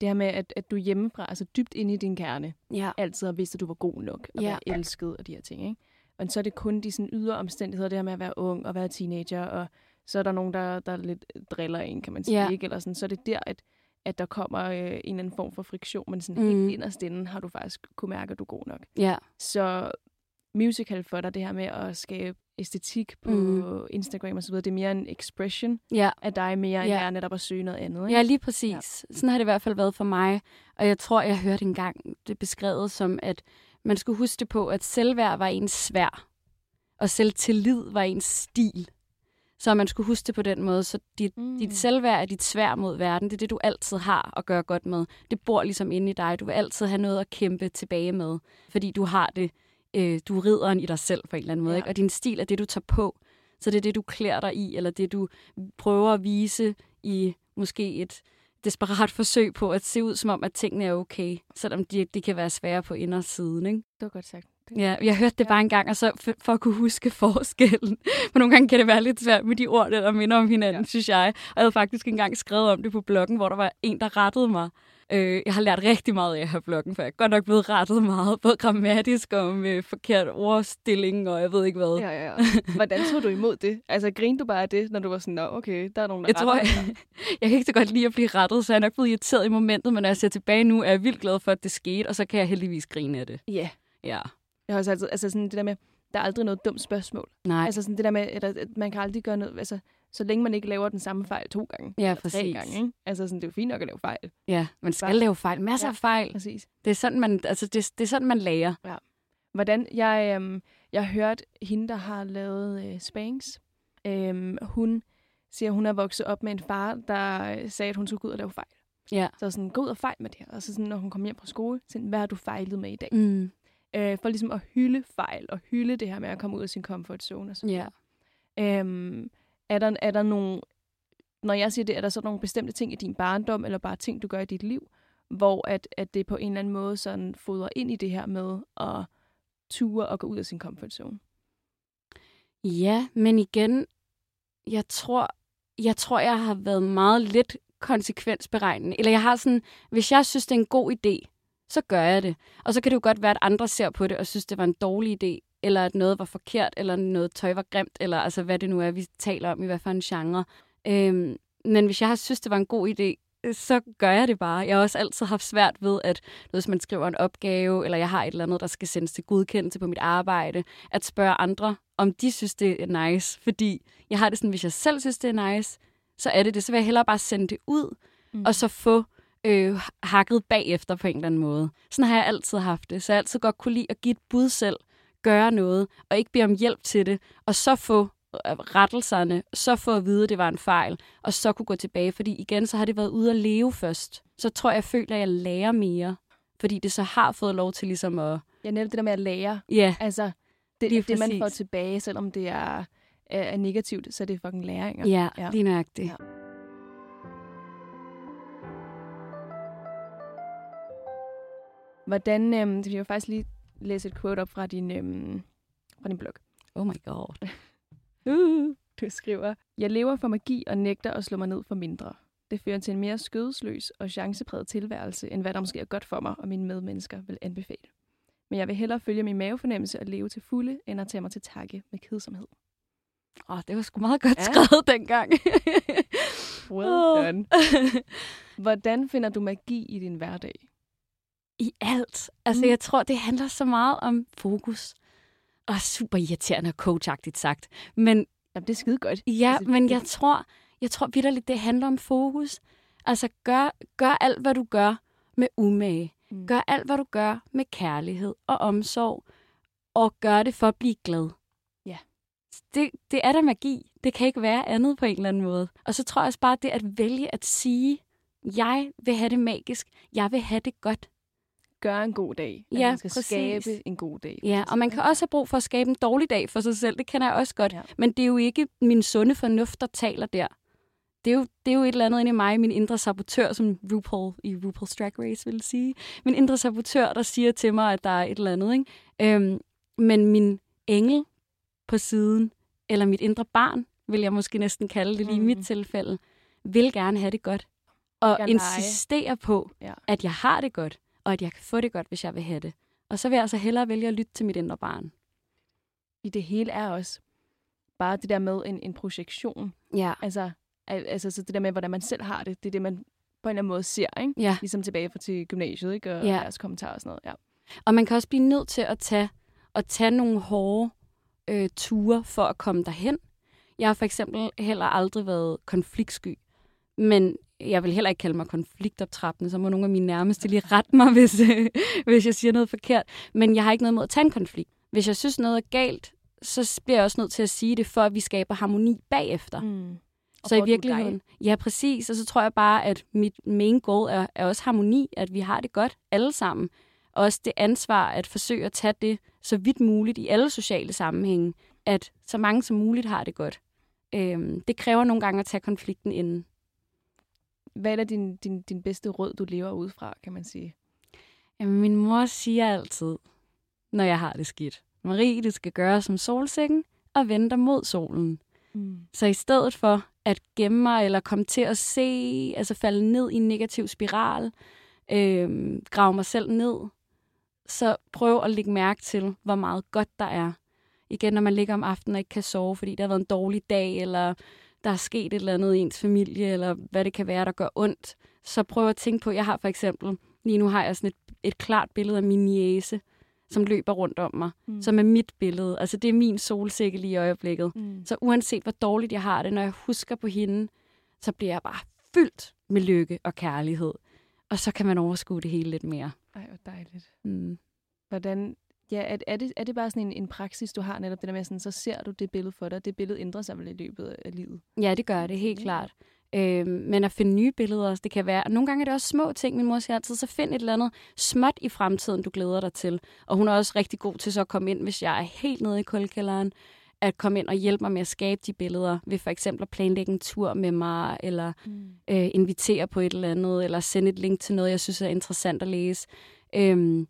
det her med, at, at du hjemmefra, altså dybt inde i din kerne, Ja. altid har vidst, at du var god nok, og Ja. ja. var elsket, og de her ting, ikke? Og så er det kun de sådan ydre omstændigheder, det her med at være ung og være teenager, og så er der nogen, der, der lidt driller en, kan man sige, Ja. ikke? Eller sådan, så er det der, at, at der kommer øh, en eller anden form for friktion, men sådan Mm. helt inderst inden har du faktisk kunne mærke, at du er god nok. Ja. Så musical for dig, det her med at skabe æstetik på Mm. Instagram og så videre, det er mere en expression Ja. af dig, mere end Ja. det er netop at søge noget andet. Ikke? Ja, lige præcis. Ja. Sådan har det i hvert fald været for mig. Og jeg tror, jeg hørte engang det beskrevet som, at man skulle huske på, at selvværd var ens svær, og selvtillid var ens stil. Så man skulle huske det på den måde. Så dit, mm. Dit selvværd er dit svær mod verden. Det er det, du altid har at gøre godt med. Det bor ligesom inde i dig. Du vil altid have noget at kæmpe tilbage med, fordi du har det. Øh, du er ridderen i dig selv på en eller anden måde. Ja. Ikke? Og din stil er det, du tager på. Så det er det, du klæder dig i, eller det, du prøver at vise i måske et desperat forsøg på at se ud, som om, at tingene er okay, selvom de, de kan være svære på indersiden. Ikke? Det var godt sagt. Ja, jeg hørte det bare en gang, og så for, for at kunne huske forskellen. For nogle gange kan det være lidt svært med de ord, der minder om hinanden, ja. Synes jeg. Og jeg havde faktisk engang skrevet om det på bloggen, hvor der var en, der rettede mig. Øh, jeg har lært rigtig meget af at have bloggen, for jeg er godt nok blevet rettet meget, både grammatisk og med forkert ordstilling, og jeg ved ikke hvad. Ja, ja, ja. Hvordan tog du imod det? Altså, grinede du bare af det, når du var sådan, Nå, okay, der er nogen, der Jeg tror, jeg, mig." jeg kan ikke så godt lide at blive rettet, så jeg er nok blevet irriteret i momentet, men når jeg ser tilbage nu, er jeg vildt glad for, at det skete, og så kan jeg heldigvis grine af det. Ja. Ja. Jeg har også altid, altså sådan det der med, der er aldrig noget dumt spørgsmål. Nej, Altså sådan det der med, at, at man kan aldrig gøre noget, altså så længe man ikke laver den samme fejl to gange. ja, Tre gange, ikke? Altså sådan, det er jo fint nok at lave fejl. Ja, man skal Bare- lave fejl. Masser Ja. af fejl. Præcis. Det er sådan, man, altså, det, det er sådan, man lærer. Hvordan, jeg, øhm, jeg har hørt hende, der har lavet øh, Spanx. Øhm, hun siger, hun er vokset op med en far, der øh, sagde, at hun skulle gå ud og lave fejl. Ja. Så sådan, gå ud og fejl med det her. Og så sådan, når hun kom hjem fra skole, sådan, hvad har du fejlet med i dag? Mm. Øh, for ligesom at hylde fejl, og hylde det her med at komme ud af sin comfort zone. Og så Ja. Øhm, er, der, er der nogle, når jeg siger det, er der så nogle bestemte ting i din barndom, eller bare ting, du gør i dit liv, hvor at, at det på en eller anden måde sådan fodrer ind i det her med at ture og gå ud af sin comfort zone? Ja, men igen, jeg tror, jeg tror, jeg har været meget lidt konsekvensberegnende. Eller jeg har sådan, hvis jeg synes, det er en god idé, så gør jeg det. Og så kan det jo godt være, at andre ser på det og synes, det var en dårlig idé, eller at noget var forkert, eller noget tøj var grimt, eller altså hvad det nu er, vi taler om, i hvad for en genre. Øhm, men hvis jeg har synes, det var en god idé, så gør jeg det bare. Jeg har også altid haft svært ved, at hvis man skriver en opgave, eller jeg har et eller andet, der skal sendes til godkendelse på mit arbejde, at spørge andre, om de synes, det er nice. Fordi jeg har det sådan, hvis jeg selv synes, det er nice, så er det det. Så vil jeg hellere bare sende det ud, Mm. og så få øh, hakket bagefter på en eller anden måde. Sådan har jeg altid haft det. Så jeg altid godt kunne lide at give et bud selv, gøre noget, og ikke bede om hjælp til det, og så få øh, rettelserne, så få at vide, at det var en fejl, og så kunne gå tilbage. Fordi igen, så har det været ude at leve først. Så tror jeg, jeg føler, at jeg lærer mere, fordi det så har fået lov til ligesom at... Ja, netop det der med at lære. Ja, Altså, det, Lige det man får tilbage, selvom det er, er, er negativt, så er det fucking læring. ja, Ja. ja. lige nøjagtigt. Ja. Hvordan, øhm, det vil jeg faktisk lige læse et quote op fra din, øhm, fra din blog. Oh my god. Uh. Du skriver, Jeg lever for magi og nægter at slå mig ned for mindre. Det fører til en mere skødesløs og chancepræget tilværelse, end hvad der måske er godt for mig og mine medmennesker vil anbefale. Men jeg vil hellere følge min mavefornemmelse og leve til fulde, end at tage mig til takke med kedsomhed. Åh, det var sgu meget godt Ja. skrevet dengang. Well done. Hvordan finder du magi i din hverdag? I alt. Altså, Mm. jeg tror, det handler så meget om fokus. Og super irriterende og coachagtigt sagt. Men Jamen, det er skide godt. ja, Altså, men jeg tror, jeg tror vidderligt, det handler om fokus. Altså, gør, gør alt, hvad du gør med umage. Mm. Gør alt, hvad du gør med kærlighed og omsorg. Og gør det for at blive glad. Ja. Det, det er da magi. Det kan ikke være andet på en eller anden måde. Og så tror jeg også bare, det at vælge at sige, jeg vil have det magisk. Jeg vil have det godt. Gør en god dag. At Ja, man skal præcis. skabe en god dag. Ja, og man kan også have brug for at skabe en dårlig dag for sig selv. Det kender jeg også godt. Ja. Men det er jo ikke min sunde fornuft, der taler der. Det er, jo, det er jo et eller andet inde i mig, min indre sabotør, som RuPaul i RuPaul's Drag Race vil sige. Min indre sabotør, der siger til mig, at der er et eller andet. Ikke? Øhm, men min engel på siden, eller mit indre barn, vil jeg måske næsten kalde det lige i Mhm. mit tilfælde, vil gerne have det godt. Og insistere på, Ja. at jeg har det godt, og at jeg kan få det godt, hvis jeg vil have det. Og så vil jeg altså hellere vælge at lytte til mit indre barn. I det hele er også bare det der med en, en projektion. Ja. Altså, al- altså så det der med, hvordan man selv har det, det er det, man på en eller anden måde ser, ikke? Ja, Ligesom tilbage fra til gymnasiet, ikke? Og Ja. ja. deres kommentarer og sådan noget. Ja. og man kan også blive nødt til at tage, at tage nogle hårde øh, ture for at komme derhen. Jeg har for eksempel heller aldrig været konfliktsky, men jeg vil heller ikke kalde mig konfliktoptrappende, så må nogle af mine nærmeste lige rette mig, hvis, øh, hvis jeg siger noget forkert. Men jeg har ikke noget mod at tage en konflikt. Hvis jeg synes, noget er galt, så bliver jeg også nødt til at sige det, for at vi skaber harmoni bagefter. Mm. Og Så i virkeligheden, ja præcis, og så tror jeg bare, at mit main goal er, er også harmoni, at vi har det godt alle sammen. Og også det ansvar at forsøge at tage det så vidt muligt i alle sociale sammenhænge, at så mange som muligt har det godt. Øhm, det kræver nogle gange at tage konflikten inden. Hvad er din, din, din bedste råd, du lever ud fra, kan man sige? Jamen, min mor siger altid, når jeg har det skidt, Marie, du skal gøre som solsikken og vende dig mod solen. Mm. Så i stedet for at gemme mig eller komme til at se, altså falde ned i en negativ spiral, øh, grave mig selv ned, så prøv at lægge mærke til, hvor meget godt der er. Igen, når man ligger om aftenen og ikke kan sove, fordi der har været en dårlig dag, eller der er sket et eller andet i ens familie, eller hvad det kan være, der gør ondt, så prøv at tænke på, jeg har for eksempel, lige nu har jeg sådan et, et klart billede af min niece, som løber rundt om mig, mm. som er mit billede. Altså det er min solsikke lige i øjeblikket. Mm. Så uanset hvor dårligt jeg har det, når jeg husker på hende, så bliver jeg bare fyldt med lykke og kærlighed. Og så kan man overskue det hele lidt mere. Ej, hvor dejligt. Mm. Hvordan, ja, er, er, det, er det bare sådan en, en praksis, du har netop det der med, sådan, så ser du det billede for dig, det billede ændrer sig vel i løbet af livet? Ja, det gør det, helt mm. klart. Øh, men at finde nye billeder, det kan være... Nogle gange er det også små ting, min mor siger altid, så find et eller andet småt i fremtiden, du glæder dig til. Og hun er også rigtig god til så at komme ind, hvis jeg er helt nede i kuldkælderen, at komme ind og hjælpe mig med at skabe de billeder, ved for eksempel at planlægge en tur med mig, eller mm. øh, invitere på et eller andet, eller sende et link til noget, jeg synes er interessant at læse. Øhm,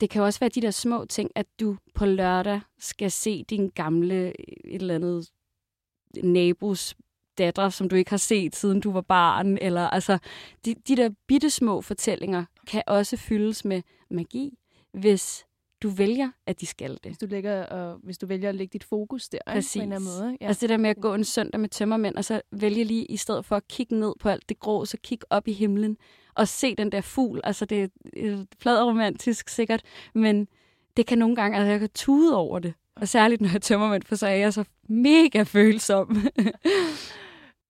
det kan også være de der små ting, at du på lørdag skal se din gamle et eller andet nabos datter, som du ikke har set, siden du var barn. Eller, altså, de, de der bitte små fortællinger kan også fyldes med magi, hvis du vælger, at de skal det. Hvis du, lægger, og hvis du vælger at lægge dit fokus der Præcis. på en eller anden måde. Ja. Altså det der med at gå en søndag med tømmermænd, og så vælge lige, i stedet for at kigge ned på alt det grå, så kigge op i himlen og se den der fugl. Altså det er romantisk sikkert, men det kan nogle gange, altså jeg kan tude over det. Og særligt når jeg tømmermænd, for så er jeg så mega følsom.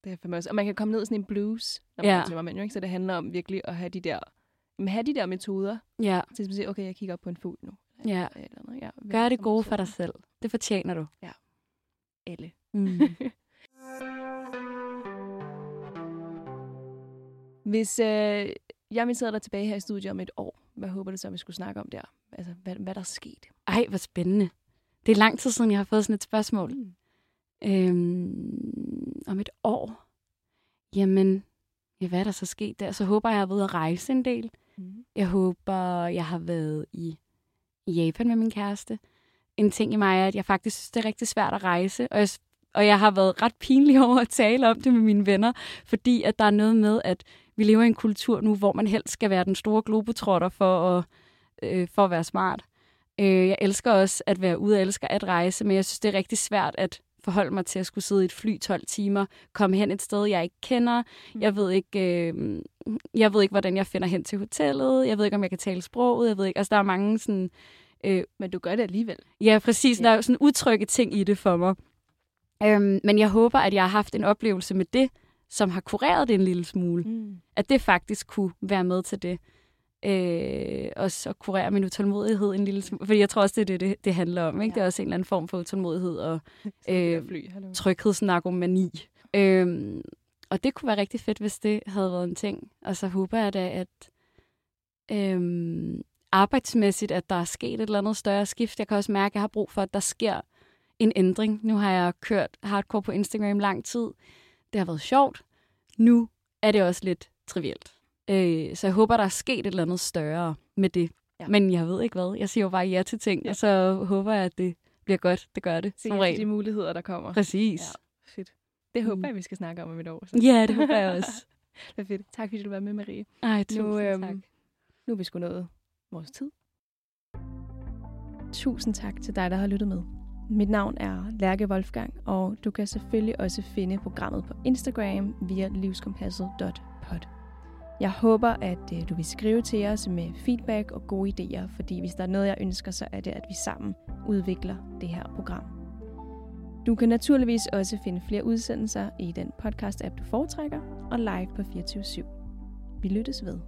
Det er fandme også. Og man kan komme ned i sådan en blues, når man ja. tømmermænd, jo ikke? Så det handler om virkelig at have de der, have de der metoder. Ja. Til at sige, okay, jeg kigger op på en fugl nu. Ja. Eller noget. ja Gør det gode for dig selv. Det fortjener du. Ja. Alle. Mm. Hvis øh, jeg inviterede dig tilbage her i studiet om et år, hvad håber du så, vi skulle snakke om der? Altså, hvad, hvad der er sket? Ej, hvor spændende. Det er lang tid siden, jeg har fået sådan et spørgsmål. Mm. Øhm, om et år, jamen, ja, hvad er der så sket der? Så håber jeg, jeg har været at rejse en del. Mm. Jeg håber, jeg har været i, i Japan med min kæreste. En ting i mig er, at jeg faktisk synes, det er rigtig svært at rejse, og jeg, og jeg har været ret pinlig over at tale om det med mine venner, fordi at der er noget med, at vi lever i en kultur nu, hvor man helst skal være den store globetrotter for at, øh, for at være smart. Øh, jeg elsker også at være ude, og elsker at rejse, men jeg synes, det er rigtig svært at forholde mig til at skulle sidde i et fly 12 timer, komme hen et sted, jeg ikke kender. Mm. Jeg ved ikke, øh, jeg ved ikke, hvordan jeg finder hen til hotellet. Jeg ved ikke, om jeg kan tale sproget. Jeg ved ikke, altså der er mange sådan... Øh, men du gør det alligevel. Ja, præcis. Ja. Der er sådan utrygge ting i det for mig. Øhm, men jeg håber, at jeg har haft en oplevelse med det, som har kureret det en lille smule. Mm. At det faktisk kunne være med til det øh, også at kurere min utålmodighed en lille smule. Fordi jeg tror også, det er det, det, det handler om. Ikke? Ja. Det er også en eller anden form for utålmodighed og øh, tryghedsnarkomani. Øh, og det kunne være rigtig fedt, hvis det havde været en ting. Og så håber jeg da, at øh, arbejdsmæssigt, at der er sket et eller andet større skift. Jeg kan også mærke, at jeg har brug for, at der sker en ændring. Nu har jeg kørt hardcore på Instagram lang tid. Det har været sjovt. Nu er det også lidt trivielt. Øh, så jeg håber, der er sket et eller andet større med det. Ja. Men jeg ved ikke hvad. Jeg siger jo bare ja til ting, ja. og så håber jeg, at det bliver godt. Det gør det, som regel. de muligheder, der kommer. Præcis. Ja, fedt. Det håber mm. jeg, vi skal snakke om om et år. Så. Ja, det håber jeg også. det er fedt. Tak fordi du var med, Marie. Ej, tusind nu, øhm, tak. Nu er vi sgu nået vores tid. Tusind tak til dig, der har lyttet med. Mit navn er Lærke Wolfgang, og du kan selvfølgelig også finde programmet på Instagram via livskompasset.pod. Jeg håber, at øh, du vil skrive til os med feedback og gode idéer, fordi hvis der er noget, jeg ønsker, så er det, at vi sammen udvikler det her program. Du kan naturligvis også finde flere udsendelser i den podcast-app, du foretrækker, og live på 24 /7. Vi lyttes ved.